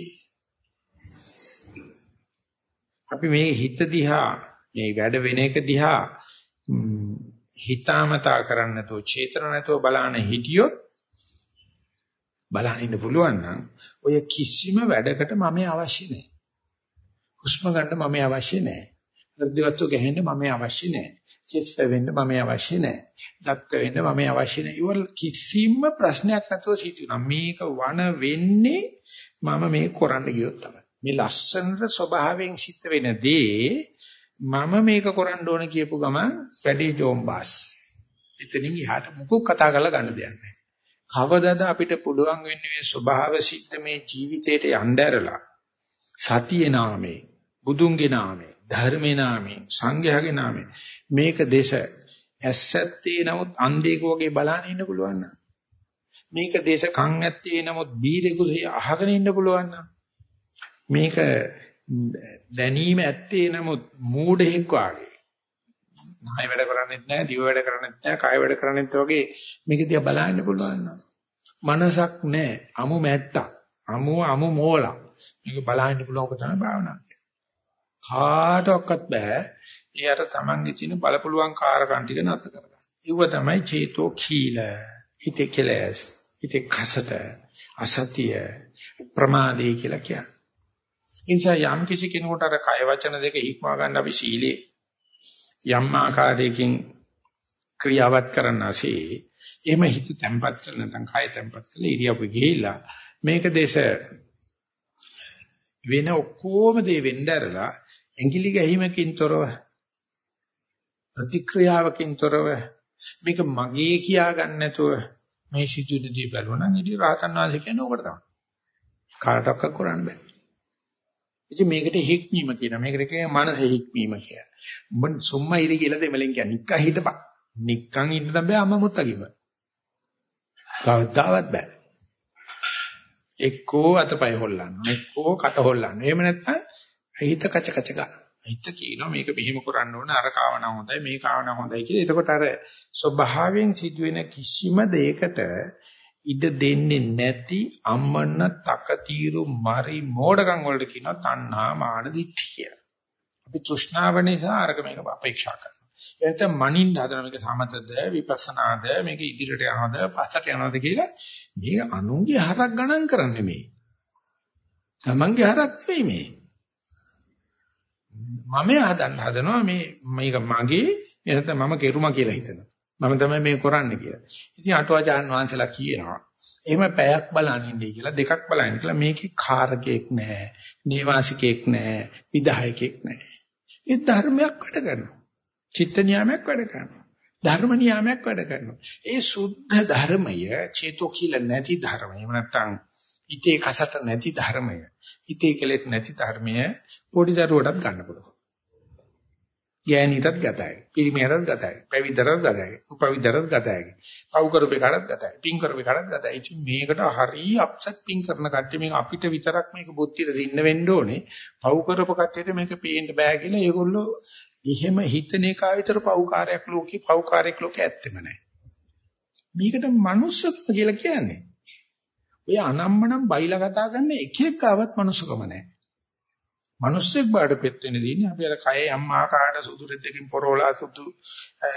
S1: අපි මේ හිත දිහා මේ වැඩ වෙන එක දිහා හිතාමතා කරන්න නැතුව චේතන නැතුව බලන හිටියොත් බලන්න ඉන්න පුළුවන් නම් ඔය කිසිම වැඩකට මම අවශ්‍ය නැහැ. හුස්ම ගන්න මම අවශ්‍ය නැහැ. හෘදවත්තු ගහන්න මම අවශ්‍ය නැහැ. චිත්ත වෙන්න මම අවශ්‍ය නැහැ. දත්ත වෙන්න මම අවශ්‍ය නැහැ. ඉවල් කිසිම ප්‍රශ්නයක් නැතුව සිටිනවා. මේක වන වෙන්නේ මම මේ කරන්න ගියොත් තමයි. මේ ලස්සනට ස්වභාවයෙන් සිත් වෙන දේ මම මේක කරන්න ඕන කියපු ගමන් වැඩි ජෝම්බාස්. එතනින් එහාට මුකුත් කතා කරලා ගන්න දෙයක් නැහැ. කවදද අපිට පුළුවන් වෙන්නේ මේ ස්වභාව සිද්ධ මේ ජීවිතේට යන්න ඇරලා සතියේ නාමේ බුදුන්ගේ නාමේ ධර්මේ නාමේ සංඝයාගේ නාමේ මේක දේශ ඇස්සැත්තේ නමුත් අන්ධයෙක් වගේ බලන්න ඉන්න පුළුවන් නම්. මේක දේශ කන් ඇත්තේ නමුත් බීරෙකුසේ අහගෙන ඉන්න පුළුවන් නම්. මේක දැනීම ඇත්තේ නමුත් මූඩෙක් වාගේ. නාය වැඩ කරන්නේත් නැහැ දිව වැඩ කරන්නේත් නැහැ කය වැඩ කරන්නේත් වගේ මේක දිහා බලන්න පුළුවන් නම්. මනසක් නැහැ අමු මැට්ටා අමු අමු මෝලා මේක බලන්න පුළුවන්ක තමයි භාවනාව කාටවත් බෑ. එයාට තමන්ගේ තියෙන බලපුලුවන් කාරකම් ටික නැතර කරගන්න. ඒව තමයි චේතෝ කීල. හිතේ කෙලස්, හිතේ කසත, අසතිය, ප්‍රමාදේ කියලා කියන්නේ. ඉන්සා යම් කිසි කෙනෙකුට අර කය වචන දෙක හික්මවා ගන්න අපි සීලේ යම් ආකාරයකින් ක්‍රියාවත් කරනසේ එහෙම හිත තැම්පත් කරන නැත්නම් කය තැම්පත් කරලා ඉරියව්ව ගිහිලා මේක දේශ වෙන ඔක්කොම දේ වෙන්න ඇරලා ඇඟිලි ගැහිමකින් තොරව ප්‍රතික්‍රියාවකින් තොරව මේක මගේ කියා ගන්න නැතුව මේ සිදුවෙන දේ බලවනම් ඉතින් රහතන් වහන්සේ කියන්නේ ඕකට තමයි. කාටවත් කරන්න බෑ. ඉතින් මේකට හික්මීම කියන මේකට කියන්නේ මනස හික්මීම කියලා. උඹ සුම්මා ඉරි කියලා දෙමලෙන් කියන්නේ නික්ක හිටපන්. නික්කන් ඉන්න බෑ අම්ම මුත්තා කිව්වා. කවදාවත් බෑ. එක්කෝ අතපය හොල්ලන්න. එක්කෝ කට හොල්ලන්න. එහෙම නැත්නම් හිත කච කච ගන්න. හිත කියනවා මේක මෙහෙම කරන්න ඕන අර කාවන හොඳයි මේ කාවන හොඳයි කියලා. එතකොට අර ස්වභාවයෙන් සිදුවෙන කිසිම දෙයකට ඉඩ දෙන්නේ නැති අම්මන්න තකතිරු මරි මෝඩකම් වලට කියනවා තණ්හා මාන දිට්ඨිය. අපි තෘෂ්ණාව නිසා අරක මේක අපේක්ෂා කරනවා. එතන මනින්න හදන මේක සමතද විපස්සනාද මේක ඉදිරියට යනවද පස්සට යනවද කියලා මේක අනුන්ගේ හරක් ගණන් කරන්නේ මේ. තමන්ගේ හරක් නෙවෙයි මේ. මම හදන්න හදනවා මේ මේක මගේ එනත මම කෙරුමා කියලා හිතනවා. මම තමයි මේ කරන්නේ කියලා. ඉතින් අටුවාචාන් වහන්සේලා කියනවා එහෙම පැයක් බලන් ඉන්නේ කියලා දෙකක් බලන් කියලා මේකේ කාරකයක් නැහැ, නේවාසිකයක් නැහැ, විදායකයක් නැහැ. ඒ ධර්මයක් වැඩ කරනවා. චිත්ත නියාමයක් වැඩ කරනවා. ධර්ම නියාමයක් වැඩ කරනවා. ඒ සුද්ධ ධර්මය චේතෝ කියලා නැති ධර්මය. එහෙම නැත්නම් ඉතේ කසට නැති ධර්මය. ඉතේ කෙලෙත් නැති ධර්මය පොඩි දරුවටත් ගන්න පුළුවන්. ගෑණිටත් ගතයි. පිරිමියටත් ගතයි. පැවිද්දටත් ගතයි. උපවිද්දටත් ගතයි. පව් කරපේ කාටත් ගතයි. පින් කරපේ කාටත් ගතයි. ඉතින් මේකට හරිය අප්සෙට් පින් කරන කට්ටිය මේක අපිට විතරක් මේක බුද්ධියට දින්න වෙන්න ඕනේ. පව් කරපු කට්ටියට මේක පේන්න බෑ කියලා ඒගොල්ලෝ එහෙම හිතන එක විතර පව්කාරයක් ලෝකේ පව්කාරයක් ලෝකේ ඇත්තෙම නැහැ. මේකට මනුස්සකම කියලා කියන්නේ. ඔය අනම්මනම් බයිලා කතා කරන එක එකවත් මනුස්සකම නැහැ. මිනිස්සෙක් බාට පෙත් වෙන දිනේ අපි අර කයේ අම්මා කාට සුදු රෙද්දකින් පොරෝලා සුදු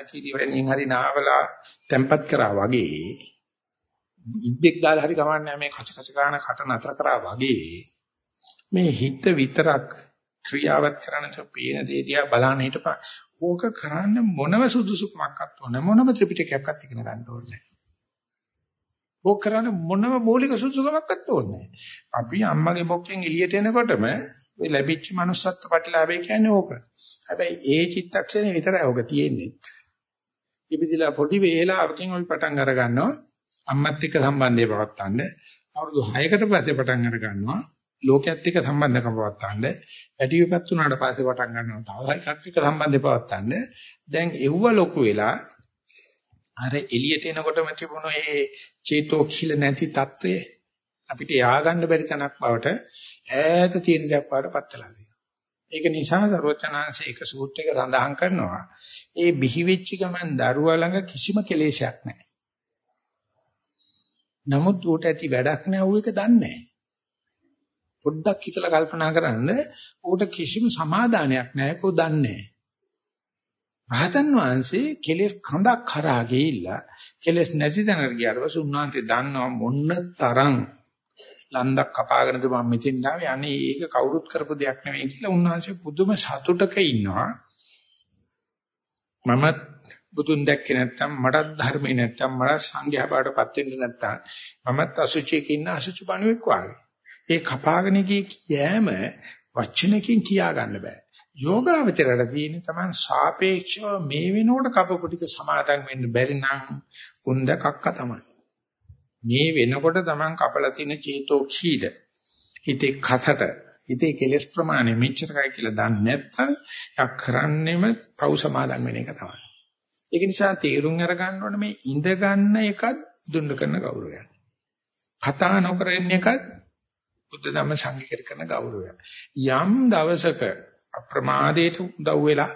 S1: කිරි වෙනින් හරි නාවලා තැම්පත් කරා වගේ ඉද්දෙක් දාලා හරි කමන්නේ මේ කච කච ගන්න කට නතර කරා වගේ මේ හිත විතරක් ක්‍රියාවත් කරන තපේන දේ දිහා බලන්න හිටපන්. ඕක කරන්න මොනම සුදුසුකමක්වත් ඕන මොනම ත්‍රිපිටකයක්වත් ඉගෙන ගන්න ඕනේ ඕක කරන්න මොනම මූලික සුදුසුකමක්වත් ඕනේ අපි අම්මගේ බොක්කෙන් එළියට එනකොටම ඒ ලැබිච්ච manussත්ව ප්‍රතිලාභය කියන්නේ ඕක. හැබැයි ඒ චිත්තක්ෂණය විතරයි ඕක තියෙන්නේ. ඉපිදලා පොඩි වේලාවකින් අපි පටන් අර ගන්නවා අම්මත් එක්ක සම්බන්ධය පවත්වන්න. අවුරුදු 6කට පස්සේ පටන් අර ගන්නවා ලෝකයේත් එක්ක සම්බන්ධකම් පවත්වන්න. වැඩි විපත් උනාට පස්සේ පටන් ගන්නවා තව එකක් එක්ක සම්බන්ධය පවත්වන්න. දැන් එව්ව ලොකු වෙලා අර එළියට එනකොටම තිබුණු ඒ චේතෝක්ෂිල නැති తත්වය අපිට යආ ගන්න බැරි තනක් බවට ඈත තියෙන දෙයක් වඩපත් වෙලා තියෙනවා. ඒක නිසා සරුවචනාංශයේ එක සූත්‍රයක සඳහන් කරනවා ඒ බිහි වෙච්ච ගමන් දරුවා ළඟ කිසිම කෙලෙසයක් නැහැ. නමුත් ඌට ඇති වැඩක් නැහැ ඌ ඒක දන්නේ නැහැ. පොඩ්ඩක් හිතලා කල්පනා කරන්න ඌට කිසිම සමාදානයක් නැහැ කෝ දන්නේ නැහැ. රහතන් වහන්සේ කෙලෙස් කඳක් කරා ගිහිල්ලා කෙලෙස් නැති තැනට ගියාට පස්සේ උන්වහන්සේ දන්නවා මොන්න තරම් ලන්දක් කපාගෙනද මම මෙතෙන් ආවේ අනේ ඒක කවුරුත් කරපු දෙයක් නෙවෙයි කියලා උන්වහන්සේ පුදුම සතුටක ඉන්නවා. මම බුදුන් දැක්කේ නැත්තම් මටත් ධර්මේ නැත්තම් මට සංඝයා බාටපත් වෙන්න නැත්තම් මමත් අසුචියක ඉන්න අසුචි බණුවෙක් වාගේ. ඒ කපාගෙන යෑම වචනකින් කියා ගන්න බෑ. යෝගාවචරයට තියෙන තමයි සාපේක්ෂව මේ වෙනකොට කපපු ටික සමාදන් වෙන්න බැරි නම් උන්ද කක්ක තමයි. මේ වෙනකොට Taman කපලා තියෙන චේතෝ කීඩ හිතේ කතට හිතේ කෙලස් ප්‍රමාණය මෙච්චරයි කියලා දන්නේ නැත්නම් යක් කරන්නෙම පව් සමාදන් වෙන එක තමයි. ඒක නිසා තීරුම් අරගන්න ඕනේ මේ ඉඳ ගන්න එකත් දුන්න කරන ගෞරවයක්. කතා නොකර ඉන්න එකත් බුද්ධ ධම්ම සංගීකර කරන ගෞරවයක්. යම් දවසක අප්‍රමාදයට උදව් වෙලා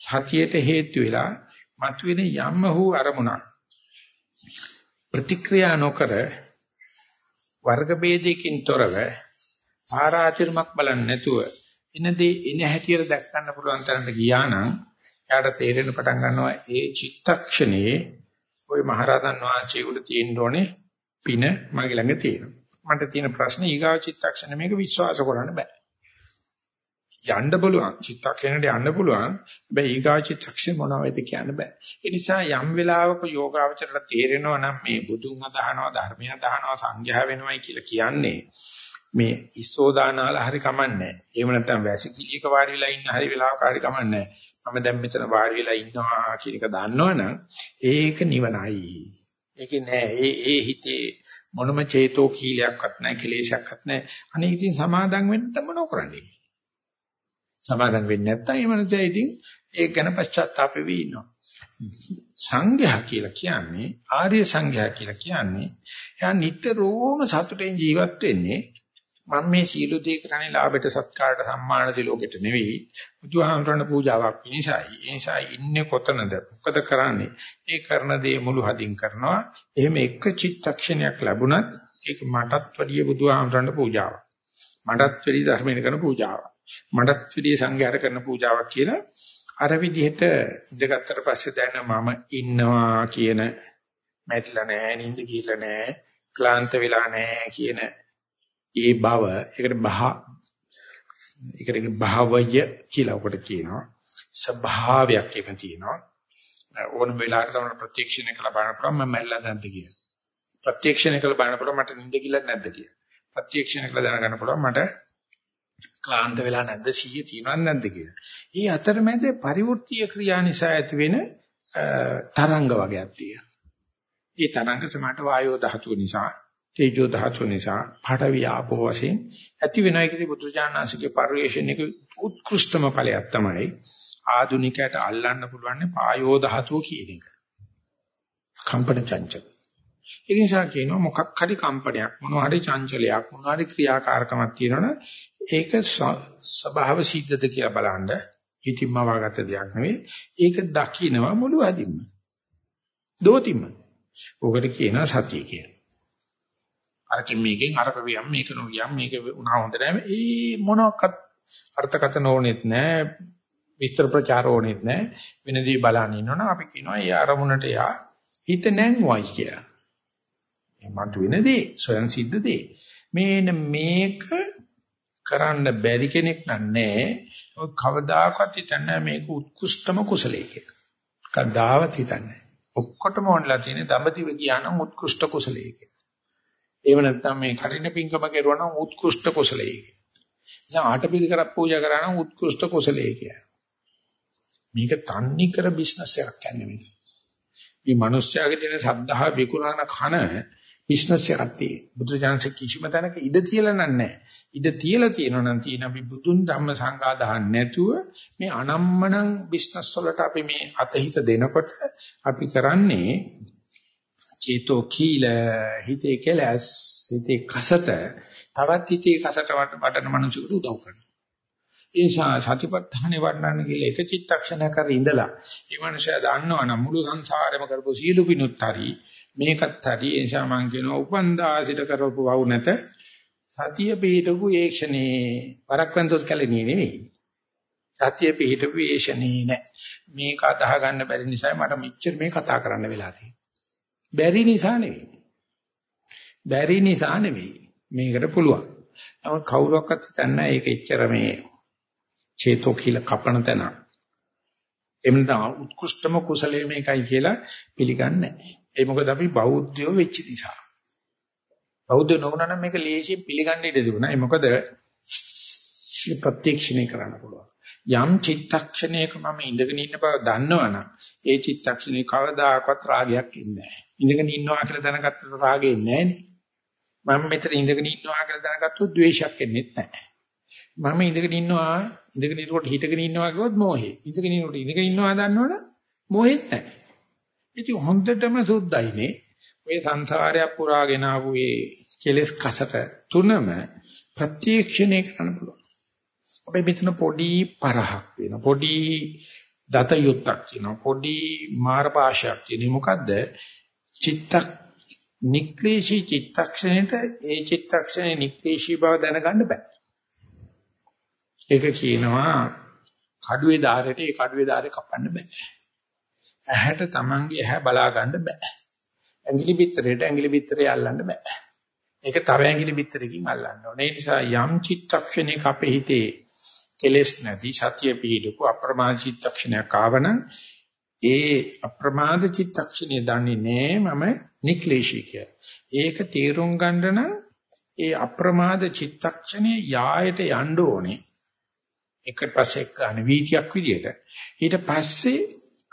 S1: සතියට හේතු වෙලා මතුවෙන යම් හෝ අරමුණක් ප්‍රතික්‍රියා නොකර වර්ග ભેදයකින් තොරව ආරාතිරමක් බලන්නේ නැතුව එනදී එන හැටියට දැක් ගන්න පුළුවන් තරමට ගියා නම් එයාට තේරෙන්න පටන් ගන්නවා ඒ චිත්තක්ෂණයේ ওই මහරහතන් වහන්සේ උඩ තියෙන්න ඕනේ පින මගේ ළඟ තියෙනවා. මට තියෙන ප්‍රශ්නේ ඊගාව චිත්තක්ෂණ මේක විශ්වාස කරන්න බෑ. යන්න පුළුවන්. චිත්තක්ෂණයට යන්න පුළුවන්. හැබැයි ඊගා චිත්තක්ෂණ මොනවද කියන්න බෑ. ඒ නිසා යම් වෙලාවක යෝගාවචරයට තේරෙනවා නම් මේ බුදුන් අදහනවා ධර්මය අදහනවා සංඝයා වෙනවයි කියලා කියන්නේ මේ ඉස්සෝදානාල හරි කමන්නේ එහෙම නැත්නම් වැසිකිළියක වාඩි වෙලා ඉන්න හරි වෙලාවක හරි කමන්නේ මම දැන් මෙතන වාඩි වෙලා ඉන්නවා කියන එක දන්නවනම් ඒක නිවනයි. ඒකේ නෑ. ඒ ඒ හිතේ මොනම චේතෝ කීලයක්වත් නැහැ කෙලේශයක්වත් නැහැ අනේ ඉතින් සමාදම් වෙන්න තම නොකරන්නේ සමාදන් වෙන්නේ නැත්නම් ඒ මනුස්සයා ඉතින් ඒක ගැන පශ්චාත්තාප වෙවි ඉන්නවා. සංඝයා කියලා කියන්නේ ආර්ය සංඝයා කියලා කියන්නේ එයා නිතරම සතුටෙන් ජීවත් වෙන්නේ මම මේ සීල දේ කරන්නේ ලාභයට සත්කාරයට සම්මාන සිලෝකෙට නෙවෙයි. බුදුහාමරණ පූජාවක් නිසායි. ඒ නිසා ඉන්නේ කොතනද? මොකද කරන්නේ? ඒ කරන දේ මුළු හදින් කරනවා. එහෙම එක චිත්තක්ෂණයක් ලැබුණත් ඒක මටත් වැඩිය බුදුහාමරණ පූජාවක්. මටත් වැඩිය ධර්මයෙන් කරන පූජාවක්. මටත් විදිය සංඝයාට කරන පූජාවක් කියලා අර විදිහට ඉඳගත්තර පස්සේ දැන මම ඉන්නවා කියන මැරිලා නැහැ නිින්ද ගිහලා නැහැ ක්ලාන්ත වෙලා නැහැ කියන ඒ බව ඒකට බහ ඒකට භාවය කියලා උකට කියනවා ස්වභාවයක් එහෙම තියෙනවා ඕනම වෙලාවකට තමයි ප්‍රත්‍යක්ෂණය කළ බලන්න පුළුවන් මම මැල්ලා නැද්ද කියලා. ප්‍රත්‍යක්ෂණය කළ බලන්න පුළුවන් මට නිින්ද කියලා නැද්ද කියලා. ප්‍රත්‍යක්ෂණය කළ දැනගන්න පුළුවන් මට ක්ලාන්ත වෙලා නැද්ද සිහිය තියෙනවද නැද්ද කියලා. ඊ අතරමැද පරිවෘත්තීය ක්‍රියා නිසා ඇති වෙන තරංග වගේක් තියෙනවා. ඒ තරංග සමහරට වායෝ ධාතුව නිසා, තේජෝ ධාතුව නිසා, පාඨවි ආපෝ වශයෙන් ඇති වෙනා එකදී බුදුජානනාංශගේ පරිශ්‍රණයක උත්කෘෂ්ඨම ඵලයක් තමයි ආදුනිකයට අල්ලන්න පුළුවන් පායෝ ධාතුව කියන එක. කම්පන චංචල. ඒ නිසා කියනවා මොකක් හරි කම්පනයක් මොනවා හරි චංචලයක් මොනවා හරි ක්‍රියාකාරකමක් තියෙනවනේ ඒක ස්වභාව සිද්ධද කියලා බලන්න. හිතින්ම වාගත දෙයක් නෙවෙයි. ඒක දකින්නවා මුළු අදින්ම දෝතිම ඔකට කියනවා සතිය කියලා. අරකින් මේකෙන් අරක වියම් මේක නොවියම් මේක උනා හොඳ නැහැ ඒ මොනක්වත් අර්ථකථන ඕනෙත් නැහැ විස්තර ප්‍රචාර ඕනෙත් නැහැ වෙනදී බලන්න ඉන්නවනම් අපි කියනවා ඒ අරමුණට යා. හිත නැංවයි කියලා. මතු වෙනදී සොයන් සිද්ධ දේ. මේන මේක කරන්න බැරි කෙනෙක් නන්නේ කවදාකවත් හිතන්නේ මේක උත්කෘෂ්ඨම කුසලයේ කියලා. කවදාවත් හිතන්නේ. ඔක්කොටම ඕනලා තියෙන දඹදිව කියනනම් උත්කෘෂ්ඨ කුසලයේ කියලා. ඒව නැත්නම් මේ කටින පිංකම කෙරුවා නම් උත්කෘෂ්ඨ කුසලයේ කියලා. දැන් ආටපිලි කරක් පූජා කරා නම් උත්කෘෂ්ඨ කුසලයේ කියලා. මේක තන්නේ කර බිස්නස් එකක් යන්නේ මේක. මේ මිනිස්යාගේ තියෙන සද්ධා විකුණන කන බිස්නස් එකක් තියෙන්නේ. බුදුජානක කිසිම තැනක ඉඩ තියලා නැහැ. ඉඩ තියලා තියෙනවා නම් තියෙන අපි බුදුන් ධම්ම සංඝා දහන්න නැතුව මේ අනම්මනම් බිස්නස් වලට අපි මේ අතහිත දෙනකොට අපි කරන්නේ චේතෝ කීල හිතේ කෙලස් හිතේ කසට තවත් හිතේ කසට වඩන මිනිසෙකුට උදව් කරනවා. ඒ නිසා සතිපට්ඨානේ වඩන්න කියලා එක චිත්තක්ෂණයක් කර ඉඳලා මේ මනුස්සයා දන්නවනම් මුළු සංසාරෙම කරපු සීල පිණුත් හරි මේකත් හරි. ඒ නිසා මම කියනවා උපන්දාසිට කරපු වව් නැත සතිය පිහිටපු ඒක්ෂණේ වරක්වන්තොත් කැලණියේ නෙවෙයි සතිය පිහිටපු ඒෂණේ නෑ. මේක අදාහ ගන්න බැරි නිසා මට මෙච්චර මේ කතා කරන්න වෙලා තියෙන්නේ. බැරි නිසා නෙවෙයි. බැරි නිසා නෙවෙයි. මේකට පුළුවන්. නමුත් කවුරක්වත් හිතන්නේ ඒක එච්චර මේ චේතෝ කියලා කපන තැන එමුණ උත්කෘෂ්ඨම කුසලයේ මේකයි කියලා පිළිගන්නේ නැහැ ඒ මොකද අපි බෞද්ධයෝ වෙච්ච නිසා. බෞද්ධ නොවුනා නම් මේක ලේසියෙන් පිළිගන්න ඉඩ තිබුණා. ඒ මොකද මේ ප්‍රත්‍යක්ෂණය කරන්න පුළුවන්. යම් චිත්තක්ෂණයක මම ඉඳගෙන ඉන්න බව දන්නවනම් ඒ චිත්තක්ෂණේ කවදාකවත් රාගයක් ඉන්නේ නැහැ. ඉඳගෙන ඉන්නවා කියලා දැනගත්තට රාගෙ ඉන්නේ මම මෙතන ඉඳගෙන ඉන්නවා කියලා දැනගත්තොත් ද්වේෂයක් එන්නේ නැහැ. මම ඉඳගෙන ඉන්නවා ඉඳගෙන ඉන්නකොට හිටගෙන ඉන්නවා කිව්වොත් මොහේ. ඉඳගෙන ඉන්නකොට ඉඳගෙන ඉන්නවා දන්නවනේ මොහෙත් නැහැ. ඉතින් හොඳටම සුද්ධයිනේ. මේ සංසාරයක් පුරාගෙන ආපු මේ කෙලස් කසට තුනම ප්‍රත්‍යක්ෂණය කරන්න පුළුවන්. අපි මෙතන පොඩි පරහක් වෙන පොඩි දත යුක්තක් තියෙනවා. පොඩි මාර්ගපාශයක් තියෙන මොකද්ද? චිත්තක් නික්ලේශී චිත්තක්ෂණයට ඒ චිත්තක්ෂණේ නික්ලේශී බව දැනගන්න බෑ. ඒක කියනවා කඩුවේ ධාරයට ඒ කඩුවේ ධාරය කපන්න බෑ. ඇහැට Tamange ඇහැ බලා ගන්න බෑ. ඇඟිලි පිටරේට ඇඟිලි පිටරේ අල්ලන්න බෑ. ඒක තව ඇඟිලි පිටරකින් අල්ලන්න ඕනේ. ඒ නිසා යම් චිත්තක්ෂණයක අපේ හිතේ කෙලෙස් නැති සතිය පිහිටපු අප්‍රමාද චිත්තක්ෂණයක් ආවන ඒ අප්‍රමාද චිත්තක්ෂණය දන්නේ නෑ මම නික්ලේශී කියලා. ඒක තීරුම් ගන්න නම් ඒ අප්‍රමාද චිත්තක්ෂණයේ යායට යන්න ඕනේ. එකට පස්සේ ගන්න වීතියක් විදියට. ඊට පස්සේ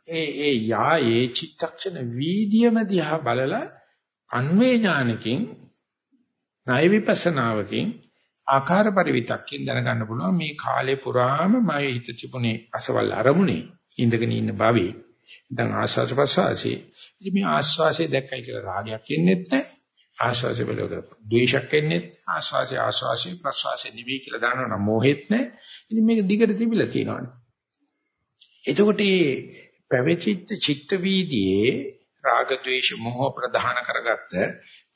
S1: ඒ ඒ යායේ චිත්තක්ෂණ වීදියම දිහා බලලා අන්වේ ඥානකින් ණය විපස්සනාවකින් ආකාර පරිවිතක්කින් දැනගන්න පුළුවන් මේ කාලේ පුරාම මම හිත තිබුණේ අසවල් අරමුණේ ඉඳගෙන ඉන්න භවී දැන් ආස්වාද ප්‍රසවාසී ඉතින් මේ ආස්වාසේ දැක්කයි කියලා රාගයක් එන්නේත් නැහැ. ආස්වාසේ බලවක ද්වේෂයක් එන්නේත් ආස්වාසේ ආස්වාසේ ප්‍රසවාසේ නිවි කියලා දානවනම් මොහෙත් නැහැ. ඉතින් මේක දිගට තිබිලා තියෙනවානේ. එතකොට මේ පැවතිච්ච චිත්ත වීදියේ රාග ద్వේෂ මොහ ප්‍රධාන කරගත්ත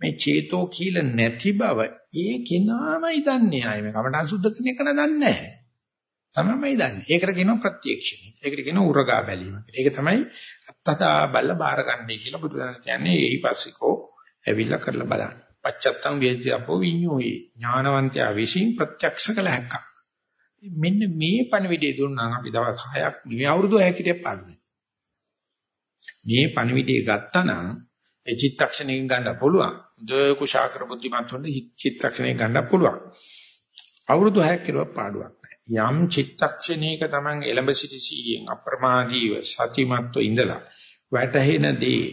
S1: මේ චේතෝ කීල නැති බව ඒ කෙනාමයි දන්නේ ආයේ මේ කමඨා සුද්ධ කරන එක නදන්නේ නැහැ. තමයිමයි දන්නේ. ඒකට කියනවා ප්‍රත්‍යක්ෂණය. ඒකට කියනවා උරගා බැලීම. ඒක තමයි අත්තතා බල්ල බාරගන්නේ කියලා බුදුදහම කියන්නේ ඒයිපස්සිකෝ ඇවිල්ලා කරලා බලන්න. පච්චත්තං වේද්‍යපෝ විඤ්ඤෝයි ඥානවන්තයා විසින් ප්‍රත්‍යක්ෂ කළ හැකියි. මෙන්න මේ පණවිඩය දුන්නා අපි දවස් 6ක් මේ අවුරුදු 6 කිරියක් පාඩුනේ. මේ පණවිඩය ගත්තා නම් ඒ චිත්තක්ෂණයෙන් ගන්න පුළුවන්. ද කුශාකර බුද්ධිමත් වුණ චිත්තක්ෂණයෙන් ගන්න පුළුවන්. අවුරුදු 6ක් කිරුවක් පාඩුවක් නැහැ. යම් චිත්තක්ෂණයක Taman එළඹ සිටි සීයෙන් අප්‍රමාදීව සතිමත්ව ඉඳලා වැටහෙන දේ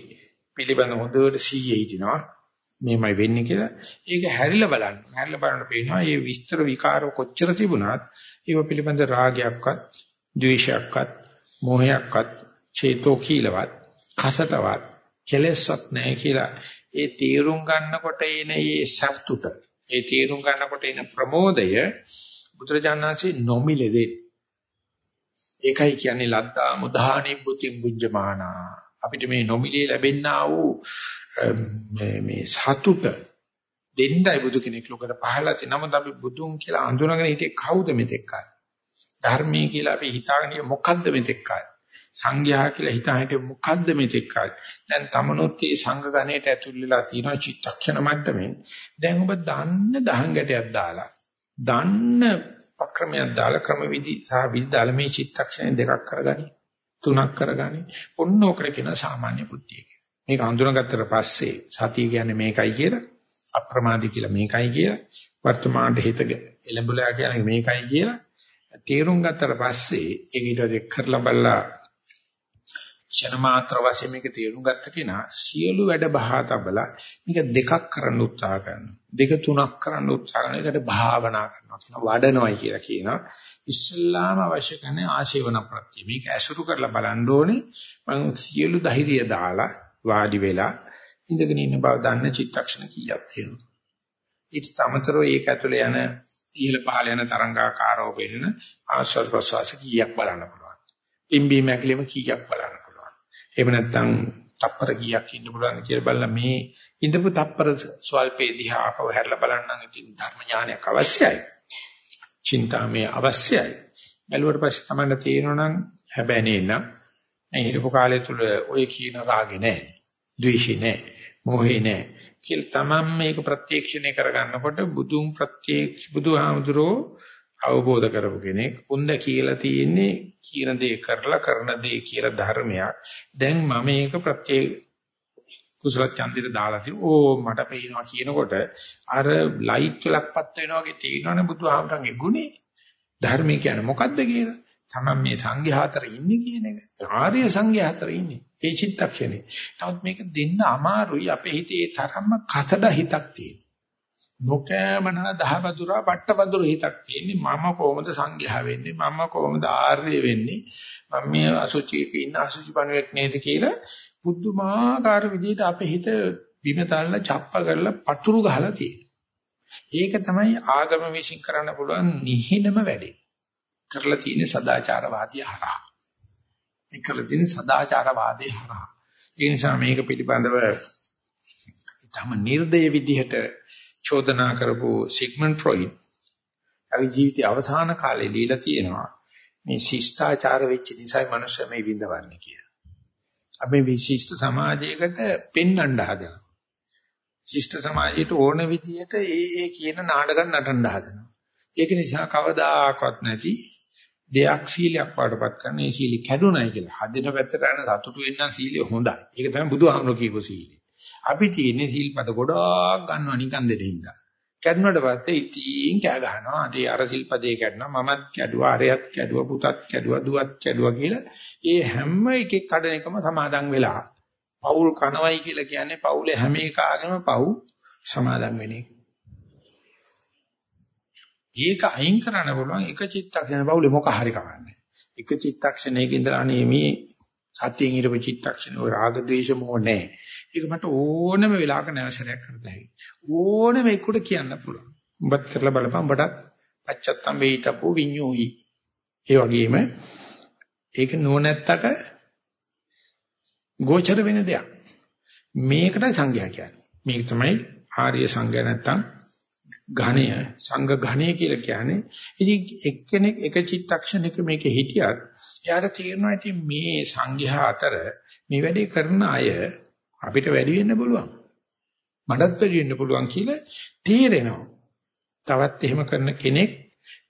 S1: පිළිබඳ හොඳට සීයේ හිටිනවා. මේමයි වෙන්නේ කියලා. ඒක හැරිලා බලන්න. හැරිලා බලනකොට පේනවා මේ විස්තර විකාර කොච්චර තිබුණත් ඒව පිළිබඳ රාගයක්වත්, ද්වේෂයක්වත්, මෝහයක්වත්, චේතෝ කීලවත්, කසටවත්, කෙලෙස්වත් නැහැ කියලා ඒ තීරුම් ගන්නකොට එන මේ සතුට, ඒ තීරුම් ගන්නකොට එන ප්‍රමෝදය බුදුරජාණන්සේ නොමිලෙදේ. ඒකයි කියන්නේ ලද්දා මුදානි බුතින් බුද්ධමානා. අපිට මේ නොමිලේ ලැබෙන්නා වූ මේ මේ සතුට දෙන්නයි බුදු කෙනෙක් ලෝකෙට පහළලා තියෙන නමුත් අපි බුදුන් කියලා අඳුනගෙන හිටියේ කවුද මෙතෙක් කාලේ ධර්මයේ කියලා අපි හිතාගෙන ඉන්නේ මොකද්ද මෙතෙක් කාලේ සංඝයා කියලා හිතා හිටියේ මොකද්ද මෙතෙක් කාලේ? දැන් තමනොත් මේ සංඝ ගණයට ඇතුල් වෙලා තියෙන චිත්තක්ෂණ මට්ටමින්. දැන් ඔබ දන්න දහං ගැටයක් දාලා දන්න පක්‍රමයක් දාලා ක්‍රමවිදි සහ විදි දාලා මේ චිත්තක්ෂණ දෙකක් කරගනි තුනක් කරගනි. ඔන්න ඔකට කියන සාමාන්‍ය බුද්ධිය මේක හඳුනාගත්තට පස්සේ සතිය කියන්නේ මේකයි කියලා අප්‍රමාදී කියලා මේකයි කියලා වර්තමානට හිත එළඹුලා කියන්නේ මේකයි කියලා. තේරුම් ගත්තට පස්සේ ඒක ඊට පස්සේ කරලා බලලා ක්ෂණ මාත්‍ර වශයෙන් මේක තේරුම් ගත්ත කෙනා සියලු වැඩ බහා තබලා මේක දෙකක් කරන්න උත්සාහ කරනවා දෙක තුනක් කරන්න උත්සාහ කරන එකට භාවනා කරනවා කියන වඩනවයි කියලා කියනවා ඉස්ලාම අවශ්‍ය කරන ආශේවන ප්‍රත්‍ය මේක ඇසුරු කරලා බලන්න ඕනේ මම සියලු ධෛර්යය දාලා වාඩි වෙලා ඉඳගෙන ඉන්න බව දන්න චිත්තක්ෂණ කීයක් තියෙනවා. ඊට තමතරව ඒක ඇතුලේ යන ඉහළ පහළ යන තරංගාකාරව වෙන්න ආශ්වාස ප්‍රශ්වාස කීයක් බලන්න පුළුවන්. පිම්බීම හැකිලිම කීයක් බලන්න පුළුවන්. එහෙම නැත්නම් තප්පර කීයක් ඉන්න පුළුවන් කියලා බලලා මේ ඉඳපු තප්පර ස්වල්පේ දිහා අපව හැරලා බලන්න නම් ඉතින් ධර්ම ඥානයක් අවශ්‍යයි. චින්තාමේ අවශ්‍යයි. බැලුවට පස්සේ තමයි තේරෙනවා නම් හැබැයි නේනම් මේ හිරපු කාලය තුල ඔය කියන රාගේ නැහැ. ද්වේෂේ නැහැ. මොහේ නැහැ. කියලා තමන් මේක ප්‍රත්‍යක්ෂණය කරගන්නකොට බුදුන් ප්‍රත්‍යක්ෂ බුදුහාමුදුරෝ අවබෝධ කරපු කෙනෙක් උන්ද කියලා තියෙන්නේ කියන දේ කරලා කරන දේ කියලා ධර්මයක්. දැන් මම මේක ප්‍රත්‍ය කුසල ඡන්දිර දාලා තියෙ ඕ මට පේනවා කියනකොට අර ලයිට් වලක්පත් වෙනවා වගේ තේරෙනවනේ බුදුහාමරන්ගේ ගුණේ. ධර්මය කියන්නේ මොකද්ද කියලා. තමන් මේ සංඝයා අතර ඉන්නේ කියන එක. ආර්ය සංඝයා අතර ඉන්නේ. ඒ චිත්තක්ෂණේ. නමුත් මේක දෙන්න අමාරුයි අපේ හිතේ තරම්ම කසඩ හිතක් තියෙන. නොකෑමන දහවතුරා පට්ටබඳුර හිතක් තියෙන්නේ මම කොහොමද සංඝයා වෙන්නේ මම කොහොමද ආර්ය වෙන්නේ මම මේ අසුචියක ඉන්න අසුචි පණුවෙක් නේද කියලා බුද්ධමාකාර විදිහට අපේ හිත බිම තල්ලා චප්ප කරලා පතුරු ගහලා තියෙනවා. ඒක තමයි ආගම විශ්ින් කරන්න පුළුවන් නිහිනම වැඩේ. කරලා තියෙන සදාචාරවාදී හරහා. මේ කරලා තියෙන සදාචාරවාදී හරහා. ඒ නිසා මේක පිළිබඳව තම නිර්දය විදිහට චෝදනා කරපු සිග්මන්ඩ් ෆ්‍රොයිඩ් අවි ජීවිතයේ අවසාන කාලේ දීලා තියෙනවා මේ ශිෂ්ටාචාර වෙච්ච නිසායි මනුස්සය මේ විඳවන්නේ කියලා. අපි විශිෂ්ට සමාජයකට පෙන්වන්න හදනවා. ශිෂ්ට සමාජයට ඕන විදියට ඒ ඒ කියන නාටකම් නටන්න හදනවා. ඒක නිසා කවදාකවත් නැති දෙයක් සීලයක් පාඩපත් කරන ඒ සීලي කැඩුනයි කියලා. හදින පැත්තට යන සතුටු වෙන්න සීලය හොඳයි. ඒක තමයි බුදුහාමුදුරු කියපු සීලය. අපි තියෙන්නේ සීල්පද ගොඩක් ගන්නවා නිකන් දෙදින්ද. කැඩුනට පස්සේ ඉතින් කෑ ගහනවා. අනේ අර සීල්පදේ කැඩුනා මමත් කැඩුවා අරයත් කැඩුවා පුතත් කැඩුවා දුවත් කැඩුවා කියලා. ඒ හැම එකෙක් කඩන එකම සමාදන් වෙලා. පවුල් කනවයි කියලා කියන්නේ පවුලේ හැම එකාගෙම පව් සමාදන් වෙන එක. ඒක අයින් කරන්න පුළුවන් එක චිත්තක්ෂණ බවුලේ මොක හරි කවන්නේ. එක චිත්තක්ෂණයක ඉඳලා අනේ මේ සත්‍යයෙන් ඊට චිත්තක්ෂණ ඔය රාග ద్వේෂ මොහ නැහැ. ඒක මට ඕනම වෙලාවක නැවසරයක් කරලා හැකියි. ඕනම එක්කට කියන්න පුළුවන්. උඹත් කරලා බලපන් උඹටත් පච්චත්තම් වේිතපෝ විඤ්ඤෝහි. ඒ වගේම ඒක නොනැත්තට ගෝචර වෙන දෙයක්. මේකට සංඝයා කියන්නේ. මේක තමයි ආර්ය සංඝයා නැත්තම් ඝණය සංඝ ඝණය කියලා කියන්නේ. ඉතින් එක්කෙනෙක් එක චිත්තක්ෂණයක මේක හිටියත් එයාට තේරෙනවා ඉතින් මේ සංඝයා අතර මේ වැඩේ කරන අය අපිට වැඩි වෙන්න පුළුවන්. මටත් වැඩි වෙන්න පුළුවන් කියලා තේරෙනවා. තවත් එහෙම කරන කෙනෙක්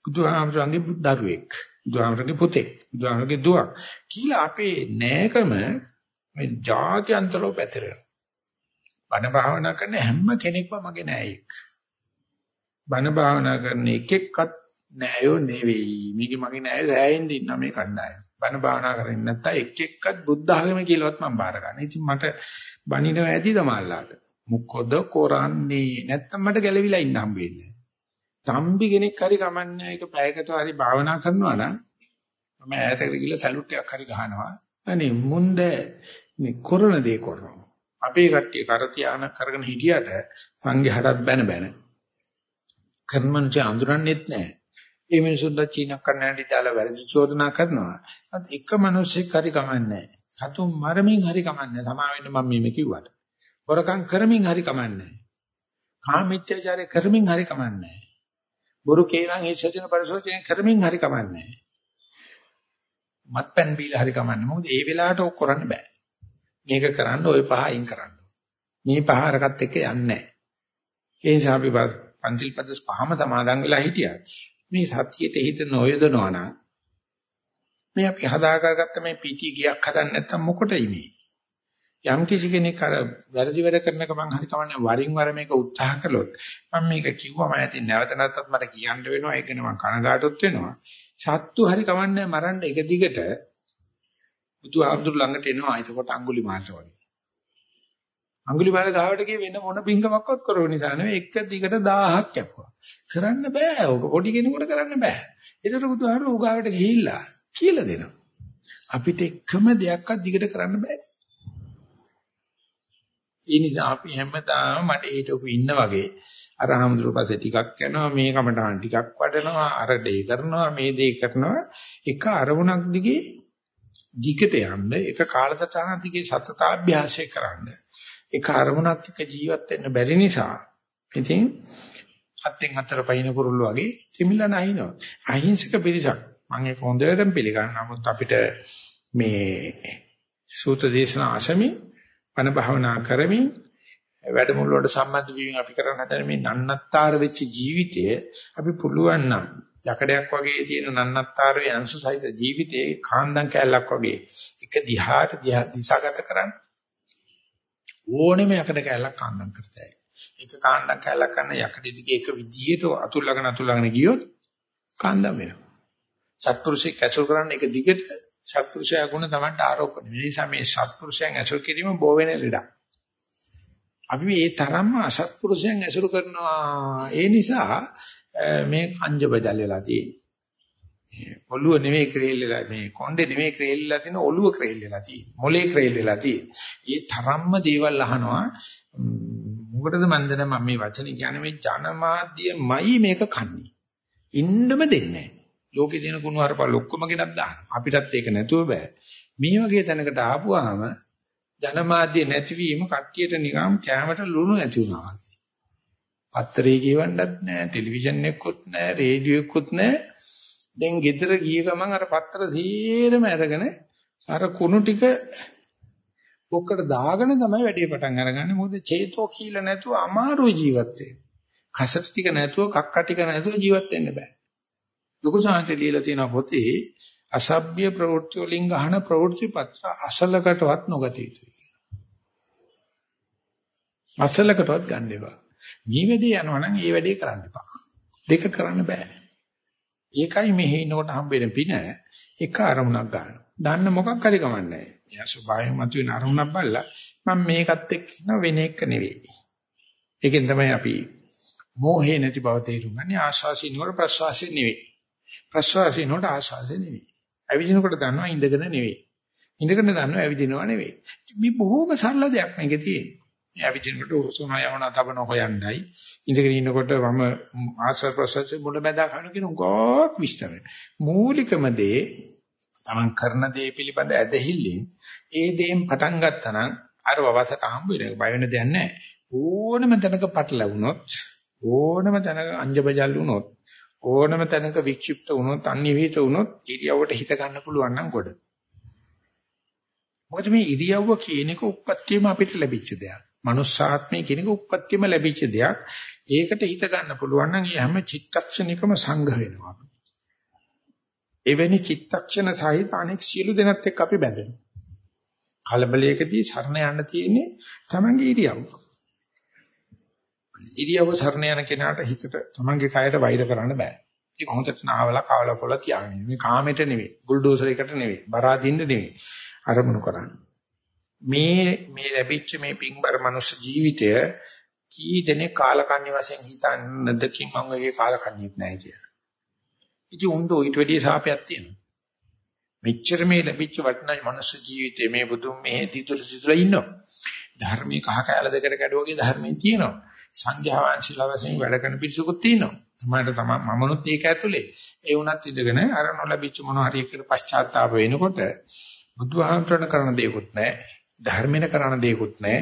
S1: බුදුහාමරගේ දරුවෙක්, බුදුහාමරගේ පුතෙක්, බුදුහාමරගේ දුවක් කියලා අපේ නෑකම මේ ජාත්‍යන්තරව පැතිරෙනවා. බණ භාවනා කරන හැම කෙනෙක්ම මගේ නෑයෙක්. බණ භාවනා කරන එකෙක්වත් නෑයෝ නෙවෙයි. මේක මගේ නෑය සෑහෙන්න ඉන්න මේ කණ්ඩායම. බණ භාවනා කරන්නේ නැත්තම් එක් එක්කත් බුද්ධ ආගම කියලාවත් මම බාර ගන්න. ඉතින් මට බණිනව ඇති තමයිලාට. මොකද කරන්නේ නැත්තම් මට ගැලවිලා ඉන්න හම්බ වෙන්නේ. තම්බි කෙනෙක් හරි කමන්නේ ඒක පැයකට හරි භාවනා කරනවා නම් මම ඈතකට ගිහලා සැලුට් එකක් හරි ගහනවා. අනේ මුන්ද මේ කරන දේ කරනවා. අපේ කට්ටිය කර තියාන කරගෙන හිටියට සංඝයාටත් බැන බැන. කර්මන්ට අඳුරන්නේත් නැහැ. ඒ මිනිසුන්ට චීන කන්නඩි දාලා වැරදි චෝදනා කරනවා. අත් එක මිනිස්සෙක් හරි කමන්නේ සතුන් මරමින් හරි කමන්නේ. සමා වෙන්න මම මේ කිව්වට. හොරකම් කරමින් හරි කමන්නේ. කාමීත්‍යචාරය කරමින් හරි කමන්නේ. බොරු කේලම් ඒ සත්‍යන පරිසෝචනය කරමින් හරි කමන්නේ. මත්පැන් බීලා හරි කමන්නේ. මොකද ඒ වෙලාවට ඔක් කරන්න බෑ. මේක කරන්න ওই පහ අයින් කරන්න. මේ පහ අරකට එක්ක යන්නේ නැහැ. ඒ නිසා අපි පන්සිල් පදස් පහම තමාදන් වෙලා හිටියා. මේ සතියේට හිත නොයදනවා නම් මේ අපි හදා කරගත්ත මේ පීටි ගියක් හදන්න නැත්තම් මොකටයි මේ? යම් කිසි කෙනෙක් අර වැරදි වැඩ කරන ගමන් හරි කමන්නේ වරින් වර මේක උත්සාහ කළොත් මම මේක කිව්වම ඇති නැවත නැවතත් මට කියන්න වෙනවා ඒක නේ මම කනගාටුත් වෙනවා සත්තු හරි කමන්නේ මරන්න එක දිගට බුදුහාමුදුර ළඟට එනවා එතකොට අඟුලිමාලට වගේ අඟුලිමාල ගාවට ගිය වෙන මොන බින්ගමක්වත් කරව නිසා නෙවෙයි. එක දිගට 1000ක් කැපුවා. කරන්න බෑ. ඕක පොඩි කෙනෙකුට කරන්න බෑ. ඒතර බුදුහාමුදුර උගාවට ගිහිල්ලා කියලා දෙනවා. අපිට එකම දෙයක්වත් දිගට කරන්න බෑ. ඒ නිසා අපි හැමදාම මට හිටපු ඉන්න වගේ අර හමුදුරු පස්සේ ටිකක් යනවා. මේ කමටහන් ටිකක් වඩනවා. අර දේ කරනවා. මේ දේ කරනවා. එක අරමුණක් දිගේ දිගට යන්න එක කාලසටහනක් දිගේ සතතාභ්‍යාසය කරන්න එක අරමුණක් එක ජීවත් වෙන්න බැරි නිසා ඉතින් අත්ෙන් අතර පයින් කුරුල්ල වගේ තිමිලා නැහිනවා අහිංසක පිරිසක්. මම ඒක හොඳටම පිළිගන්න නමුත් අපිට මේ සූත්‍ර දේශනා අසමින් වන භාවනා කරමින් වැඩමුළු වලට සම්බන්ධ වීම අපි කරන හදන මේ නන්නත්තර වෙච්ච ජීවිතය අපි පුළුවන් නම් යකඩයක් වගේ තියෙන නන්නත්තර වේ අංශු සහිත ජීවිතයේ කාන්දම් කැලලක් වගේ එක දිහාට දිශාගත කරන්න ඕනෙම යකඩ කැලලක් කාන්දම් කරතයි එක කාන්දම් කැලලක් කරන යකඩ දිගේ එක විදියට අතුල්ලාගෙන අතුල්ලාගෙන ගියොත් කාන්දම් වෙනවා සත්පුරුෂයෙක් ඇසුරු කරන්න එක දිගට සත්පුරුෂයා ගුණ Tamanට ආරෝපණය. ඒ නිසා මේ සත්පුරුෂයන් ඇසුරු කිරීම බෝ වෙන ලෙඩක්. අපි මේ තරම්ම අසත්පුරුෂයන් ඇසුරු කරනවා. ඒ නිසා මේ අංජබජල් වෙලා තියෙන්නේ. ඔළුව නෙමෙයි ක්‍රේල් වෙලා මේ කොණ්ඩේ නෙමෙයි ක්‍රේල් වෙලා තියෙන ඔළුව ක්‍රේල් වෙලා තියෙන්නේ. මොලේ ක්‍රේල් වෙලා තියෙන්නේ. ඒ තරම්ම දේවල් අහනවා. මොකටද මන්දන මම මේ වචනේ කියන්නේ මේ ජනමාධ්‍යමයි මේක කන්නේ. ඉන්නම දෙන්නේ නැහැ. ලෝකේ තියෙන කුණු හරපල් ඔක්කොම ගෙනත් දාන. අපිටත් ඒක නැතුව බෑ. මේ වගේ තැනකට ආපුවාම ජනමාධ්‍ය නැතිවීම කට්ටියට නිකම් කැමරට ලුණු නැති වුණා වගේ. පත්තරේ කියවන්නත් නැහැ, ටෙලිවිෂන් එකකුත් නැහැ, රේඩියෝ එකකුත් නැහැ. දැන් ගෙදර ගිය ගමන් අර පත්තර සීරම අරගෙන අර කුණු ටික ඔක්කට දාගෙන තමයි වැඩේ පටන් අරගන්නේ. මොකද චේතෝ කියලා නැතුව අමාරු ජීවත් වෙන්න. කසට ටික නැතුව කක්ක ටික නැතුව ජීවත් වෙන්න බෑ. ලොකු සාහිත්‍ය ලියලා තියෙන පොතේ අසභ්‍ය ප්‍රවෘත්ති වලින් ගහන ප්‍රවෘත්ති පත්‍ර අසලකටවත් නොගත යුතුයි. අසලකටවත් ගන්න එපා. මේ වැඩේ යනවා නම් ඒ වැඩේ කරන්න එපා. දෙක කරන්න බෑ. ඒකයි මෙහි ඉන්නකොට හම්බෙන පින එක අරමුණක් ගන්න. දන්න මොකක් හරි කමන්නේ. එයා ස්වභාවයෙන් මතුවෙන අරමුණක් බලලා මම මේකත් එක්ක ඉන්න වෙන එක නෙවෙයි. ඒකෙන් තමයි අපි මෝහේ නැති බව තේරුම් ගන්නේ ආශාසී නෝර ප්‍රසවාසී නෙවෙයි. ප්‍රශ්වාසය නෝට ආශාසය නෙවෙයි. ඇවිදිනකොට දන්නවා ඉඳගෙන නෙවෙයි. ඉඳගෙන දන්නවා ඇවිදිනවා නෙවෙයි. මේ බොහොම සරල දෙයක් මේකේ තියෙන්නේ. මේ ඇවිදිනකොට උරසුන යවන තබන හොයන්නයි ඉඳගෙන ඉන්නකොට වම ආශ්වාස ප්‍රශ්වාසයේ මුල බැදා ගන්න කියන ගොක් විස්තර. මූලිකම දේ තමන් කරන දේ පිළිබඳ ඇදහිල්ලෙන් ඒ දේෙන් පටන් ගත්තා නම් අර වවසට හම්බ වෙන බය වෙන දෙයක් නැහැ. ඕනම තැනක පටලැවුනොත් ඕනම තැනක අංජබජල් වුණොත් ඕනම තැනක වික්ෂිප්ත වුණොත් අන්‍යවිත වුණොත් ඉරියව්වට හිත ගන්න පුළුවන් නම් ගොඩ. මොකද මේ ඉරියව්ව කියන එක උප්පත්තියම අපිට ලැබිච්ච දෙයක්. මනුස්සාත්මය කියන එක උප්පත්තියම ලැබිච්ච දෙයක්. ඒකට හිත ගන්න පුළුවන් නම් ඒ හැම චිත්තක්ෂණිකම සංඝ වෙනවා. එවැනි චිත්තක්ෂණ සහිත අනෙක් සියලු දෙනත් එක්ක අපි බැඳෙනවා. කලබලයකදී සරණ යන්න තියෙන්නේ තමන්ගේ ඉරියව්ව. ඉරියව්ව සරණ යන කෙනාට හිතට තමන්ගේ කයට වෛර කරන්න බෑ. ඒක හොඳට නාවලා කවලා පොළ තියාගෙන. මේ කාමෙට නෙවෙයි, බුල්ඩෝසර් එකට නෙවෙයි, බරාදින්න නෙවෙයි. අරමුණු කරන්න. මේ මේ ලැබිච්ච මේ පිංබර මනුස්ස ජීවිතය කී දෙනෙක් කාලකන්ණි වශයෙන් හිතන්නද කින් මම වගේ කාලකන්ණියෙක් නැහැ කියලා. ඉතින් උන්ට ඊට වැඩිය සාපයක් තියෙනවා. මෙච්චර මේ ලැබිච්ච වටිනා මනුස්ස ජීවිතේ මේ බුදුන් මේ දිතුල දිතුල ඉන්නවා. ධර්මයේ කහ කැල දෙකට කැඩුවගේ ධර්මයෙන් තියෙනවා. සංඝයා වහන්සේලා වශයෙන් වැඩ කරන පිරිසකුත් තියෙනවා. තමයි තමයි මමනුත් ඒක ඇතුලේ. ඒ වුණත් ඉඳගෙන අර නොලැබිච්ච මොන හරි එකට පශ්චාත්තාප වෙනකොට බුදුහාමරණ කරන දේකුත් නැහැ. ධර්මින කරන දේකුත් නැහැ.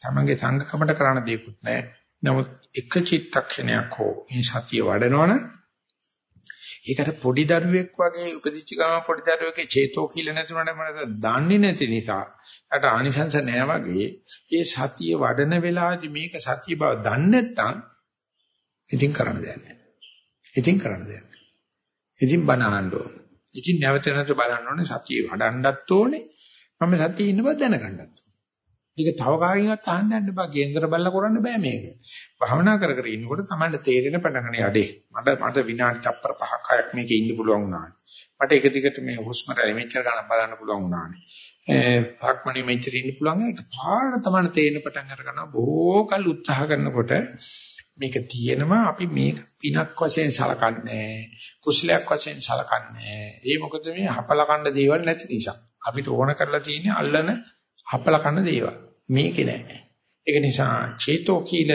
S1: තමන්ගේ සංඝකමට කරන දේකුත් නැහැ. නමුත් එක චිත්තක්ෂණයක් හෝ මේ සතිය වඩනවනේ ඒකට පොඩි දරුවෙක් වගේ උපදිච්ච ගම පොඩි දරුවෙක්ගේ චේතෝ කියලා නැතුණාට මම දන්නේ නැති නිසා යට ආනිසංස නැහැ වගේ ඒ සතිය වඩන වෙලාවේදී මේක සතිය බව දන්නේ නැත්නම් ඉතින් කරන්න දෙයක් නැහැ. ඉතින් කරන්න දෙයක් නැහැ. ඉතින් බනහන්න ඕන. ඉතින් නැවත නැවත බලන්න ඕනේ සතිය වඩන්නත් ඕනේ. මම සතියේ ඉන්න බව දැනගන්නත් ඕනේ. ඒක තව කාගෙන්වත් අහන්න යන්න බෑ. කේන්දර බල්ලා කරන්න බෑ මේක. භාවනා කර කර ඉන්නකොට තමයි තේරෙන පටන් යඩේ. මට මට විනාඩි තප්පර 5ක් 6ක් මේකේ ඉන්න පුළුවන් වුණානේ. මට එක දිගට මේ හුස්ම රැලි මෙච්චර ගන්න බලන්න පුළුවන් වුණානේ. ඒ පාක්මණි මෙච්චර ඉන්න පුළුවන් එක පාරට තමයි තේරෙන පටන් අර ගන්නවා. බොහෝ කල් උත්සාහ කරනකොට මේක තියෙනවා අපි මේක පිනක් වශයෙන් සලකන්නේ කුසලයක් වශයෙන් සලකන්නේ ඒ මොකද මේ හපල කණ්ඩ දේවල් නැති නිසා අපිට ඕන කරලා තියෙන්නේ අල්ලන හපල කන දේවල්. මේකේ නෑ. ඒක නිසා චේතෝ කීල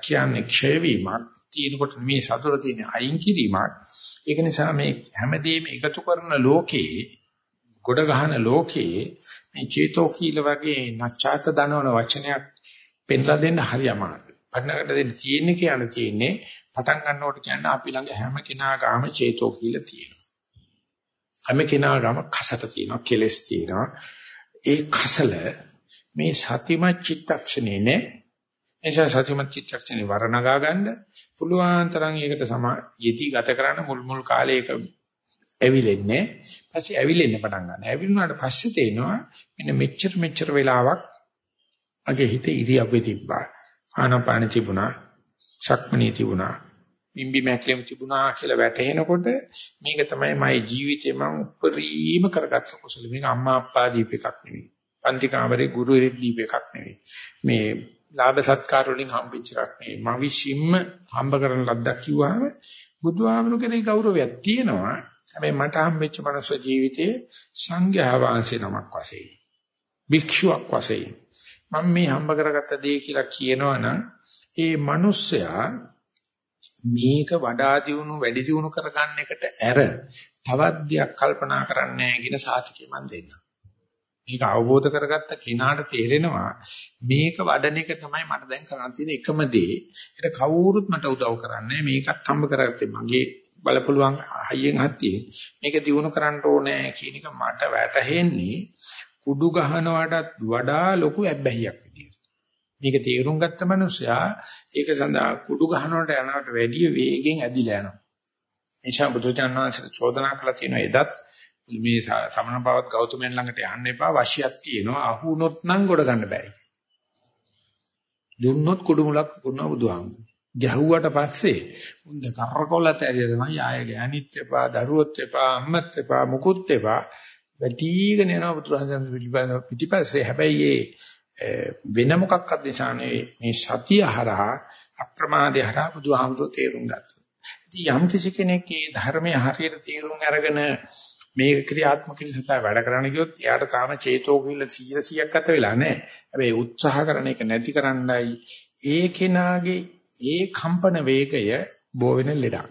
S1: කියන්නේ ක්ෂය වීමක් තියෙනකොට මේ සතුට තියෙන අයින් කිරීමක්. ඒක නිසා මේ හැමදේම එකතු කරන ලෝකේ ගොඩ ගහන ලෝකේ මේ චේතෝ කීල වගේ නැචාත දනවන වචනයක් පෙන්ලා දෙන්න හරි අමාරුයි. පන්නකට දෙන්න තියෙන්නේ කියන තියෙන්නේ පටන් ගන්නකොට කියන්නේ අපි ළඟ හැම කෙනා ගාම චේතෝ කීල තියෙනවා. හැම කෙනා ගාම කසට තියෙනවා, කෙලස් තියෙනවා. ඒ කසල මේ සතිමත් චිත්තක්ෂණේ නේ. එනිසා සතිමත් චිත්තක්ෂණේ වර්ණගා ගන්න. පුළුවන් තරම් ඒකට සම යෙති ගත කරන්න මුල් මුල් කාලේ ඒක ඇවිලෙන්නේ. පස්සේ ඇවිලෙන්න පටන් ගන්නවා ඇවිලුණාට පස්සේ තේනවා මෙන්න මෙච්චර මෙච්චර වෙලාවක් අගේ හිත ඉරියව්වේ තිබ්බා. ආනාපාන තිබුණා. සක්මණේ තිබුණා. බිම්බි මැක්ලෙම තිබුණා කියලා වැටහෙනකොට මේක තමයි මගේ ජීවිතේ මම උපරිම කරගත්ත කුසල. මේක අම්මා අප්පා දීප එකක් නෙවෙයි. පන්ති කාමරේ ගුරු ඉරිත් දීප එකක් නෙවෙයි. මේ ලාභ සත්කාර වලින් හම්බෙච්ච එකක් නෙවෙයි. මම විශ්ින්ම හම්බ කරන ලද්දක් කිව්වහම බුදුහාමුදුරු කෙරේ ගෞරවයක් තියෙනවා. හැබැයි මට හම්බෙච්ච මනුස්ස ජීවිතයේ සංඝයා වහන්සේ නමක් වශයෙන් භික්ෂුවක් වශයෙන් මම මේ හම්බ කරගත්ත දේ කියලා කියනවනම් ඒ මිනිස්සයා මේක වඩා දියුණු වැඩි දියුණු කරගන්න එකට ඇර තවත් දෙයක් කල්පනා කරන්නේ නැහැ කියන සාතිකය මම දෙන්නම්. මේක අවබෝධ කරගත්ත කෙනාට තේරෙනවා මේක වඩන එක තමයි මට දැන් කරන්න තියෙන එකම දේ. ඒක කවුරුත් මට උදව් කරන්නේ මේකත් හම්බ කරගත්තේ මගේ බලපුලුවන් හයියෙන් හත්තියේ. මේක දිනු කරන්න ඕනේ කියන එක මට වැටහෙන්නේ කුඩු ගහනවටත් වඩා ලොකු ඇබ්බැහියක් විදියට. මේක තේරුම් ගත්ත මනුස්සයා ඒක සඳහා කුඩු ගහනවට යනවට වැඩිය වේගෙන් ඇදිලා යනවා. එනිසා බුදුචාන් වහන්සේ චෝදනා කළා තියෙනවා එදත් මේ සමන බවත් ගෞතමයන් ළඟට යන්න එපා වශියක් තියෙනවා අහු වුණොත් නම් ගොඩ ගන්න බෑ. දුන්නොත් කුඩු මුලක් වුණා බුදුහාමුදුරුවෝ. ගැහුවට පස්සේ උන්ද කරකොලත ඇරිය තමයි ආය ගෑනිත් එපා දරුවොත් එපා අම්මත් එපා මුකුත් එපා වැටිගෙන යනවා බුදුරජාණන් පිටිපස්සේ හැබැයි වෙන මොකක්වත් නිසා මේ සතිය හරහා අප්‍රමාදය හරහා බුදුහාමුදුරුවෝ තේරුම් ගත්තා. ඉතින් යම් කිසි කෙනෙක් මේ ධර්මයේ හරියට තේරුම් අරගෙන මේක ක්‍රියාත්මක කිරීමට වැඩ කරන්න ගියොත් එයාට තාම චේතෝ කියලා 100 100ක් ගත වෙලා නැහැ. හැබැයි උත්සාහ කරන එක නැති කරන්නයි ඒ කෙනාගේ ඒ කම්පන වේගය බෝ වෙන ලෙඩක්.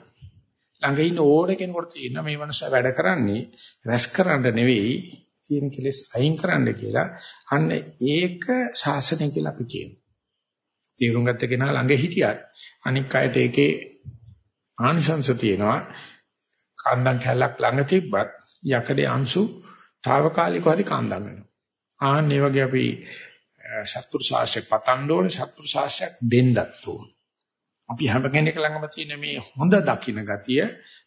S1: ළඟ ඉන්න ඕන කෙනෙකුට තියෙන මේ මනුස්සයා වැඩ කරන්නේ රැස් කරන්න නෙවෙයි තියෙන කෙලෙස් අයින් කරන්න කියලා. අන්න ඒක ශාසනය කියලා අපි කියනවා. තීරුම් ගත්ත කෙනා ළඟ හිටියත් අනික් අයට ඒකේ ආනිසංස තියෙනවා. කාන්දම් කැලක් ළඟ තිබ්බත් යකඩේ අංශු తాවකාලිකව හරි කාන්දම් වෙනවා. ආන්නේ වගේ අපි සත්පුරුෂ ආශ්‍රය පතන්න ඕනේ සත්පුරුෂ ආශ්‍රයක් දෙන්නත් ඕනේ. අපි හැම කෙනෙක් ළඟම තියෙන මේ හොඳ දකින්න ගතිය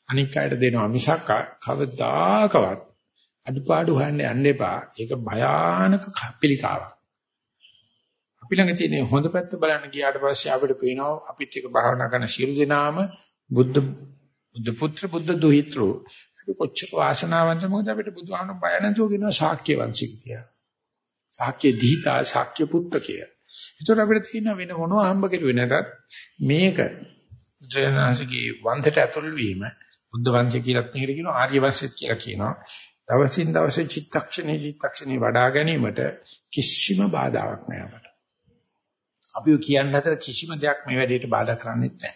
S1: අනික් අයට දෙනවා මිසක් කවදාකවත් අඩුපාඩු හොයන්න යන්න එපා. ඒක භයානක පිළිකාවක්. අපි ළඟ තියෙන හොඳ පැත්ත බලන්න ගියාට පස්සේ අපිට පේනවා අපිත් එක භාවනා කරන සියලු දෙනාම බුද්ධ බුද්ධ පුත්‍ර බුද්ධ දුහිතෘ අපි කොච්චර වාසනාවන්ත මොකද අපිට බුදුහාමුදුරුවෝ බය නැතුව කියනවා ශාක්‍ය වංශික කියලා. ශාක්‍ය දීතා ශාක්‍ය පුත්ත කියලා. ඒතර අපිට තියෙන වෙන මොනවා හම්බ කෙරුවේ නැතත් මේක ජයනාසිකේ වන්දට ඇතුල් වීම බුද්ධ වංශය කියලාත් නෙහෙර කියනවා ආර්ය වංශය කියලා කියනවා. දවසින් දවසේ චිත්තක්ෂණේ චිත්තක්ෂණේ වඩා ගැනීමට කිසිම බාධාවක් නැහැ අපට. අපි කියන්න හතර කිසිම දෙයක් මේ වැඩේට බාධා කරන්නේ නැහැ.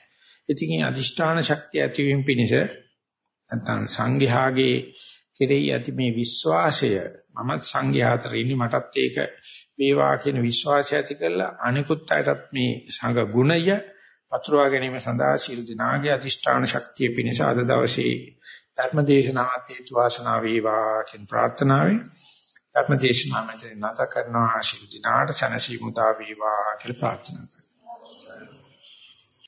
S1: ඉතින් මේ අදිෂ්ඨාන ශක්තිය ඇතිවීම පිණිස නැත්නම් සංඝයාගේ කෙරෙහි ඇති මේ විශ්වාසය මමත් සංඝයා අතර ඉන්නේ මටත් ඒක වේවා කියන විශ්වාසය ඇති කරලා අනිකුත් අයටත් මේ සංඝ ගුණය පතුරවා ගැනීම සඳහා ශීල දිනාගේ අදිෂ්ඨාන ශක්තිය පිණිස අද දවසේ ධර්මදේශනාත් හේතු වාසනා වේවා කියන ප්‍රාර්ථනාවෙන් ධර්මදේශනා මෙතන නැත කරනවා. ශීල දිනාට සනසි මුදා වේවා කියලා ප්‍රාර්ථනා කරනවා.